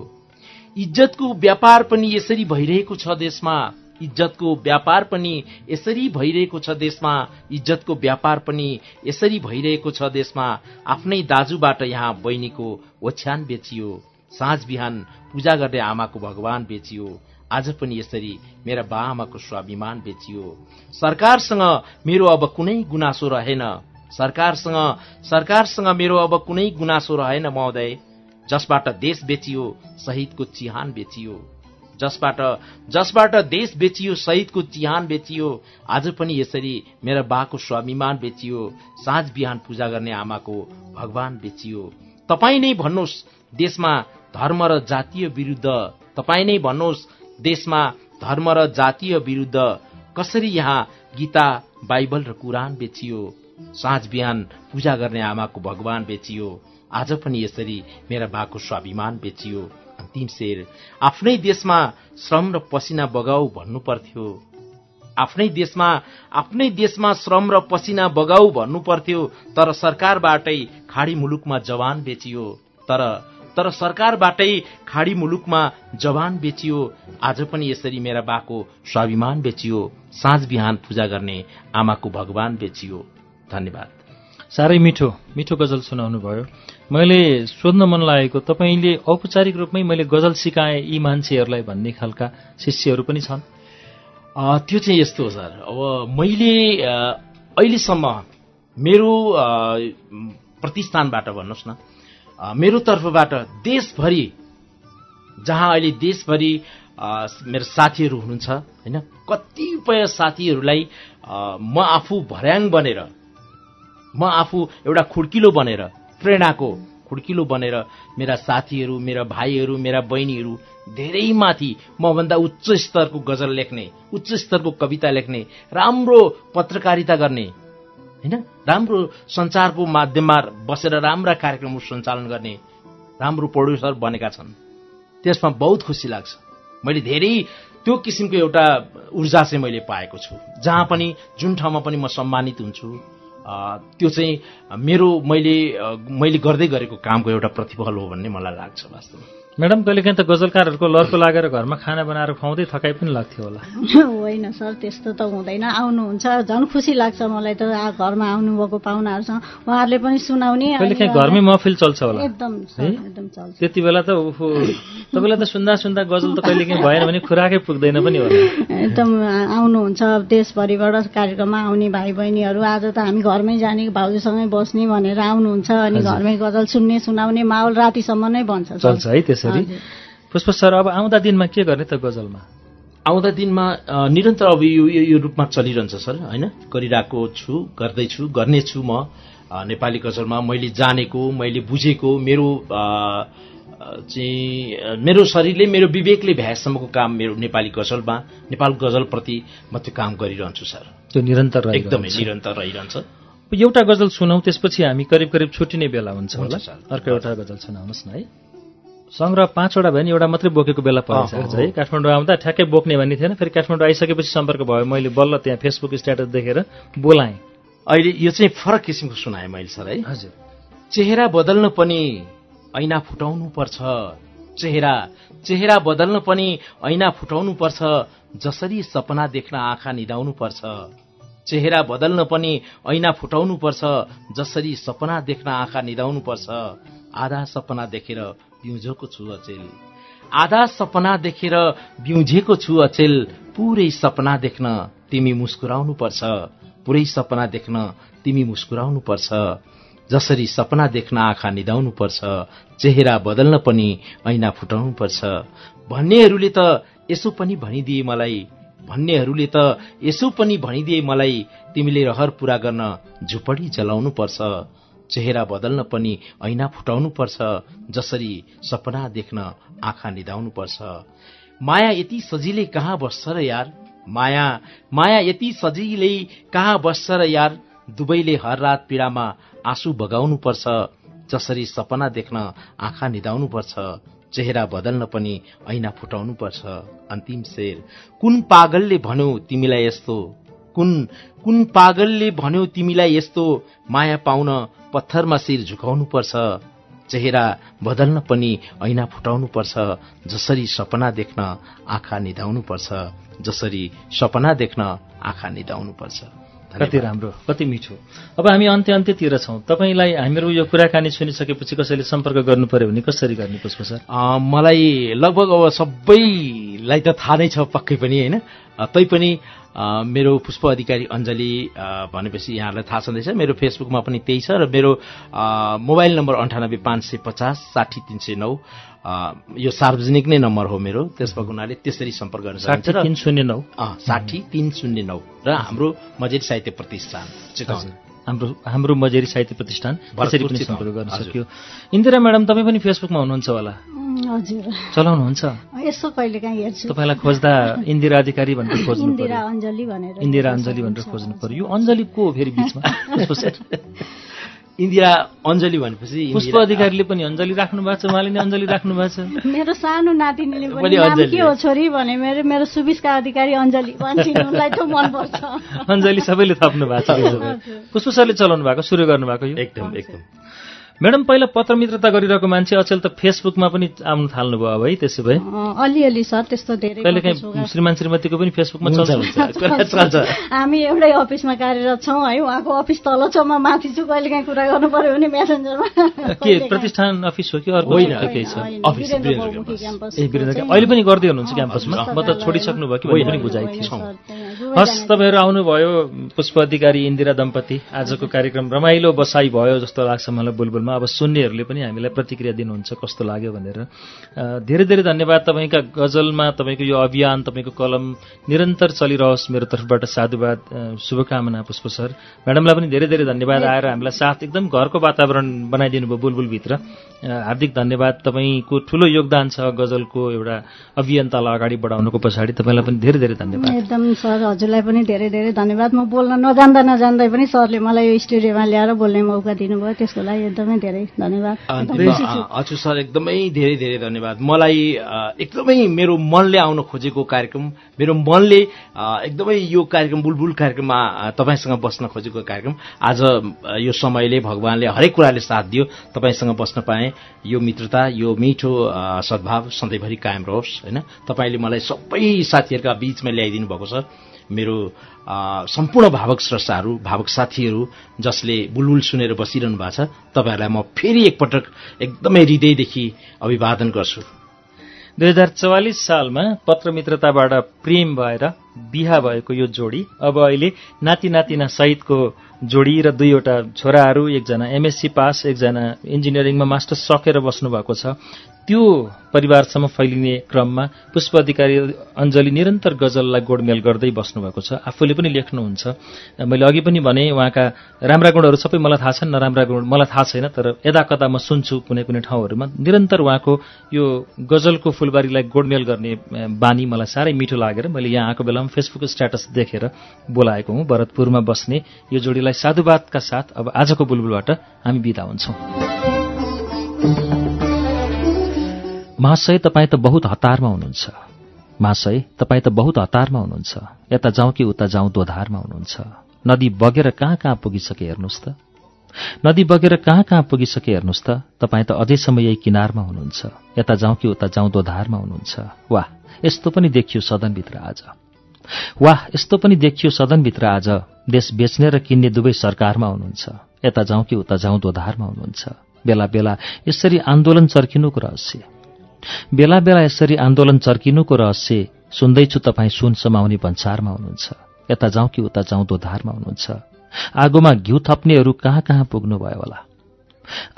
इज्जतको व्यापार पनि यसरी भइरहेको छ देशमा। इज्जतको व्यापार पनि यसरी भइरहेको छ देशमा इज्जतको व्यापार पनि यसरी भइरहेको छ देशमा। आफ्नै दाजुबाट यहाँ बहिनीको ओछ्यान बेचियो साँझ बिहान पूजा गर्ने आमाको भगवान बेचियो। आज पनि यसरी मेरा बा आमाको स्वाभिमान बेचियो। सरकारसँग मेरो अब कुनै गुनासो रहेन। सरकारसँग सरकारसँग मेरो अब कुनै गुनासो रहेन महोदय। जसबाट देश बेचियो शहीदको चिहान बेचियो। जसबाट जसबाट देश बेचियो शहीदको चिहान बेचियो आज पनि यसरी मेरा बाको स्वाभिमान बेचियो साँझ बिहान पूजा गर्ने आमाको भगवान बेचियो। तपाईँ नै भन्नुहोस् देशमा धर्म र जातीय विरुद्ध तपाईँ नै भन्नुहोस् देशमा धर्म र जातीय विरुद्ध कसरी यहाँ गीता बाइबल र कुरान बेचियो साँझ बिहान पूजा गर्ने आमाको भगवान बेचियो आज पनि यसरी मेरा बाको स्वाभिमान बेचियो। अन्तिम शेर आफ्नै देशमा श्रम र पसिना बगाऊ भन्नु पर्थ्यो आफ्नै देशमा आफ्नै देशमा श्रम र पसिना बगाऊ भन्नु पर्थ्यो तर सरकारबाटै खाडी मुलुकमा जवान बेचियो। तर तर सरकारबाटै खाडी मुलुकमा जवान बेचियो। आज पनि यसरी मेरा बाको स्वाभिमान बेचियो। साँझ बिहान पूजा गर्ने आमाको भगवान बेचियो। धन्यवाद। साह्रै मिठो मिठो गजल सुनाउनु भयो। मैले सोध्न मन लागेको तपाईँले औपचारिक रूपमै मैले गजल सिकाएँ यी मान्छेहरूलाई भन्ने खालका शिष्यहरू पनि छन्। त्यो चाहिँ यस्तो हो सर। अब मैले अहिलेसम्म मेरो प्रतिष्ठानबाट भन्नुहोस् न मेरो तर्फबाट देशभरि जहाँ अहिले देशभरि मेरो साथीहरू हुनुहुन्छ होइन कतिपय साथीहरूलाई म आफू भर्याङ बनेर म आफू एउटा खुड्किलो बनेर प्रेरणाको खुड्किलो बनेर मेरा साथीहरू मेरा भाइहरू मेरा बहिनीहरू धेरै माथि मभन्दा उच्च स्तरको गजल लेख्ने उच्च स्तरको कविता लेख्ने राम्रो पत्रकारिता गर्ने होइन? राम्रो सञ्चारको माध्यममा बसेर राम्रा कार्यक्रमहरू सञ्चालन गर्ने राम्रो प्रड्युसर बनेका छन्। त्यसमा बहुत खुसी लाग्छ। मैले धेरै त्यो किसिमको एउटा ऊर्जा चाहिँ मैले पाएको छु। जहाँ पनि जुन ठाउँमा पनि म सम्मानित हुन्छु त्यो चाहिँ मेरो मैले मैले गर्दै गरेको कामको एउटा प्रतिफल हो भन्ने मलाई लाग्छ वास्तवमा। म्याडम कहिलेकाहीँ त गजलकारहरूको लर्को लागेर घरमा खाना बनाएर खुवाउँदै थकाइ पनि लाग्थ्यो होला। होइन सर त्यस्तो त हुँदैन। आउनुहुन्छ झन् खुसी लाग्छ मलाई त। घरमा आउनुभएको पाहुनाहरूसँग। उहाँहरूले पनि सुनाउने। कहिलेकाहीँ घरमै महफिल चल्छ होला? एकदम? एकदम चल्छ। त्यति बेला त उफो तपाईँलाई त सुन्दा सुन्दा गजल त कहिलेकाहीँ भएन भने खुराकै पुग्दैन पनि होला। एकदम आउनुहुन्छ। देशभरिबाट कार्यक्रममा आउने भाइ बहिनीहरू आज त हामी घरमै जाने भाउजूसँगै बस्ने भनेर आउनुहुन्छ। अनि घरमै गजल सुन्ने सुनाउने माहौल रातिसम्म नै बन्छ। चल्छ है त्यसरी हजुर। पुष्प सर अब आउँदा दिनमा के गर्ने त गजलमा? आउँदा दिनमा निरन्तर अब यो यो यो रूपमा चलिरहन्छ सर होइन? गरिरहेको छु गर्दैछु गर्नेछु म नेपाली गजलमा। मैले जानेको मैले बुझेको मेरो चाहिँ मेरो शरीरले मेरो विवेकले भ्याएसम्मको काम मेरो नेपाली गजलमा नेपाल गजलप्रति म त्यो काम गरिरहन्छु सर। त्यो निरन्तर। एकदमै निरन्तर रहिरहन्छ। एउटा गजल सुनौ त्यसपछि हामी करिब करिब छुट्टिने बेला हुन्छ होला। अर्को एउटा गजल सुनाउनुहोस् न है। सङ्ग्रह पाँचवटा भयो नि एउटा मात्रै बोकेको बेला परिसकेको छ है काठमाडौँ आउँदा ठ्याक्कै बोक्ने भन्ने थिएन फेरि काठमाडौँ आइसकेपछि सम्पर्क भयो। मैले बल्ल त्यहाँ फेसबुक स्ट्याटस देखेर बोलाएँ। अहिले यो चाहिँ फरक किसिमको सुनाएँ मैले सर है। हजुर। चेहरा बदल्न पनि ऐना फुटाउनु पर्छ। चेहरा चेहरा बदल्न पनि ऐना फुटाउनु पर्छ। जसरी सपना देख्न आँखा निदाउनु पर्छ। चेहरा बदल्न पनि ऐना फुटाउनु पर्छ। जसरी सपना देख्न आँखा निदाउनु पर्छ। आधा सपना देखेर बिउझोको छु अचेल। आधा सपना देखेर बिउझेको छु अचेल पुरै सपना देख्न तिमी मुस्कुराउनु पर्छ पुरै सपना देख्न तिमी मुस्कुराउनु पर्छ जसरी सपना देख्न आँखा निदाउनु पर्छ चेहरा बदल्न पनि ऐना फुटाउनु पर्छ भन्नेहरूले त यसो पनि भनिदिए मलाई भन्नेहरूले त यसो पनि भनिदिए मलाई तिमीले रहर पूरा गर्न झुपडी जलाउनु पर्छ चेहरा बदल्न पनि ऐना फुटाउनु पर्छ जसरी सपना देख्न आँखा निदाउनु पर्छ माया यति सजिलै कहाँ बस्छ र यार? माया माया यति सजिलै कहाँ बस्छ र यार? दुवैले हर रात पीडामा आँसु बगाउनु पर्छ जसरी सपना देख्न आँखा निदाउनु पर्छ चेहरा बदल्न पनि ऐना फुटाउनु पर्छ अन्तिम शेर कुन पागलले भन्यो तिमीलाई यस्तो? कुन कुन पागलले भन्यो तिमीलाई यस्तो? माया पाउन पत्थरमा शिर झुकाउनु पर्छ चेहरा बदल्न पनि ऐना फुटाउनु पर्छ जसरी सपना देख्न आँखा निधाउनु पर्छ जसरी सपना देख्न आँखा निधाउनु पर्छ कति राम्रो। कति मिठो। अब हामी अन्त्य अन्त्यतिर छौँ। तपाईँलाई हामीहरू यो कुराकानी सुनिसकेपछि कसैले सम्पर्क गर्नु पर्यो भने कसरी गर्ने पुष्प सर? मलाई लगभग अब सबैलाई त थाहा नै छ पक्कै पनि होइन? तैपनि मेरो पुष्प अधिकारी अञ्जली भनेपछि यहाँहरूलाई थाहा छँदैछ मेरो फेसबुकमा पनि त्यही छ र मेरो मोबाइल नम्बर अन्ठानब्बे पाँच सय पचास साठी तिन सय नौ यो सार्वजनिक नै नम्बर हो मेरो त्यस भएको हुनाले त्यसरी सम्पर्क गर्न र तिन शून्य नौ। साठी तिन शून्य नौ र हाम्रो मजेरी साहित्य प्रतिष्ठान हाम्रो हाम्रो मजेरी साहित्य प्रतिष्ठान त्यसरी पनि। सम्पर्क गर्न। सक्यो। इन्दिरा म्याडम तपाईँ पनि फेसबुकमा हुनुहुन्छ होला? हजुर। चलाउनुहुन्छ? यसो कहिले काहीँ हेर्छु। तपाईँलाई खोज्दा इन्दिरा अधिकारी भनेर खोज्नु इन्दिरा अञ्जली भनेर इन्दिरा अञ्जली भनेर खोज्नु पर्यो। यो अञ्जली को हो फेरि बिचमा? इन्दिरा अञ्जली भनेपछि पुष्प अधिकारीले पनि अञ्जली राख्नु भएको छ उहाँले नि अञ्जली राख्नु भएको छ। मेरो सानो नातिनीले पनि के हो छोरी भने मेरो मेरो सुबिसका अधिकारी अञ्जली उनलाई त मनपर्छ अञ्जली सबैले थप्नु भएको छ। पुष्प सरले चलाउनु भएको सुरु गर्नु भएको यो। एकदम एकदम। म्याडम पहिला पत्र मित्रता गरिरहेको मान्छे अचेल त फेसबुकमा पनि आउनु थाल्नुभयो अब है त्यसो भए। अलिअलि सर त्यस्तो धेरै कहिलेकाहीँ श्रीमान श्रीमतीको पनि फेसबुकमा चल्छ। हामी एउटै अफिसमा कार्यरत छौँ है उहाँको अफिस तल छ म माथि छु कहिले काहीँ कुरा गर्नु पर्यो भने मेसेन्जरमा के प्रतिष्ठान अफिस हो कि अर्को? केही छ अहिले पनि गर्दै हुनुहुन्छ क्याम्पसमा? म त छोडिसक्नु भयो कि भन्ने पनि बुझाइ जो हस् तपाईँहरू आउनुभयो पुष्प अधिकारी इन्दिरा दम्पति। आजको कार्यक्रम रमाइलो बसाइ भयो जस्तो लाग्छ मलाई बुलबुलमा। अब सुन्नेहरूले पनि हामीलाई प्रतिक्रिया दिनुहुन्छ कस्तो लाग्यो भनेर। धेरै धेरै धन्यवाद तपाईँका गजलमा तपाईँको यो अभियान तपाईँको कलम। निरन्तर चलिरहोस् मेरो तर्फबाट साधुवाद। शुभकामना पुष्प सर। म्याडमलाई पनि धेरै धेरै धन्यवाद। आएर हामीलाई साथ एकदम घरको वातावरण बनाइदिनु भयो बुलबुलभित्र। हार्दिक धन्यवाद। तपाईँको ठुलो योगदान छ गजलको एउटा अभियन्तालाई अगाडि बढाउनुको पछाडि। तपाईँलाई पनि धेरै धेरै धन्यवाद। एकदम सर हजुरलाई पनि धेरै धेरै धन्यवाद। म बोल्न नजान्दा नजान्दै पनि सरले मलाई यो स्टुडियोमा ल्याएर बोल्ने मौका दिनुभयो। त्यसको लागि एकदमै धेरै धन्यवाद। हजुर सर एकदमै धेरै धेरै धन्यवाद। मलाई एकदमै मेरो मनले आउन खोजेको कार्यक्रम मेरो मनले एकदमै यो कार्यक्रम बुलबुल कार्यक्रममा तपाईँसँग बस्न खोजेको कार्यक्रम आज यो समयले भगवान्ले हरेक कुराले साथ दियो। तपाईँसँग बस्न पाएँ। यो मित्रता यो मिठो सद्भाव सधैँभरि कायम रहोस् होइन? तपाईँले मलाई सबै साथीहरूका बिचमा ल्याइदिनु भएको छ। मेरो सम्पूर्ण भावक स्रष्टाहरू भावक साथीहरू जसले बुलबुल सुनेर बसिरहनु भएको छ तपाईँहरूलाई म फेरि एकपटक एकदमै हृदयदेखि अभिवादन गर्छु। दुई हजार चौवालिस सालमा पत्र मित्रताबाट प्रेम भएर बिहा भएको यो जोडी अब अहिले नाति नातिना सहितको जोडी र दुईवटा छोराहरू एकजना एमएससी पास एकजना इन्जिनियरिङमा मास्टर्स सकेर बस्नुभएको छ। त्यो परिवारसम्म फैलिने क्रममा पुष्प अधिकारी अञ्जली निरन्तर गजललाई गोडमेल गर्दै बस्नुभएको छ। आफूले पनि लेख्नुहुन्छ। मैले अघि पनि भने उहाँका राम्रा गुणहरू सबै मलाई थाहा छन् नराम्रा गुण मलाई थाहा छैन तर यदा कदा म सुन्छु कुनै कुनै ठाउँहरूमा। निरन्तर उहाँको यो गजलको फुलबारीलाई गोडमेल गर्ने बानी मलाई साह्रै मिठो लागेर मैले यहाँ आएको बेलामा फेसबुक स्ट्याटस देखेर बोलाएको हुँ। भरतपुरमा बस्ने यो जोडीलाई साधुवादका साथ अब आजको बुलबुलबाट हामी बिदा हुन्छौँ। महाशय तपाईँ त बहुत हतारमा हुनुहुन्छ। महाशय तपाईँ त बहुत हतारमा हुनुहुन्छ। यता जाउँ कि उता जाउँ दोधारमा हुनुहुन्छ। नदी बगेर कहाँ कहाँ पुगिसके हेर्नुहोस् त। नदी बगेर कहाँ कहाँ पुगिसके हेर्नुहोस् त। तपाईँ त अझैसम्म यही किनारमा हुनुहुन्छ। यता जाउँ कि उता जाउँ दोधारमा हुनुहुन्छ। वाह यस्तो पनि देखियो सदनभित्र आज। वाह यस्तो पनि देखियो सदनभित्र आज। देश बेच्ने र किन्ने दुवै सरकारमा हुनुहुन्छ। यता जाउँ कि उता जाउँ दोधारमा हुनुहुन्छ। बेला बेला यसरी आन्दोलन चर्किनुको रहस्य। बेला बेला यसरी आन्दोलन चर्किनुको रहस्य सुन्दैछु तपाईँ सुन समाउने भन्सारमा हुनुहुन्छ। यता जाउँ कि उता जाउँ दोधारमा हुनुहुन्छ। आगोमा घिउ थप्नेहरू कहाँ कहाँ पुग्नुभयो होला?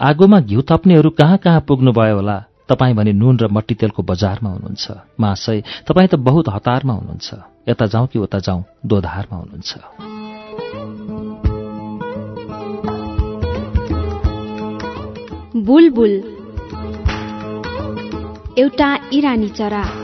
आगोमा घिउ थप्नेहरू कहाँ कहाँ पुग्नुभयो होला? तपाईँ भने नुन र मट्टी तेलको बजारमा हुनुहुन्छ। महाशय तपाईँ त बहुत हतारमा हुनुहुन्छ। यता जाउँ कि उता जाउँ दोधारमा हुनुहुन्छ। बुलबुल एउटा इरानी चरा।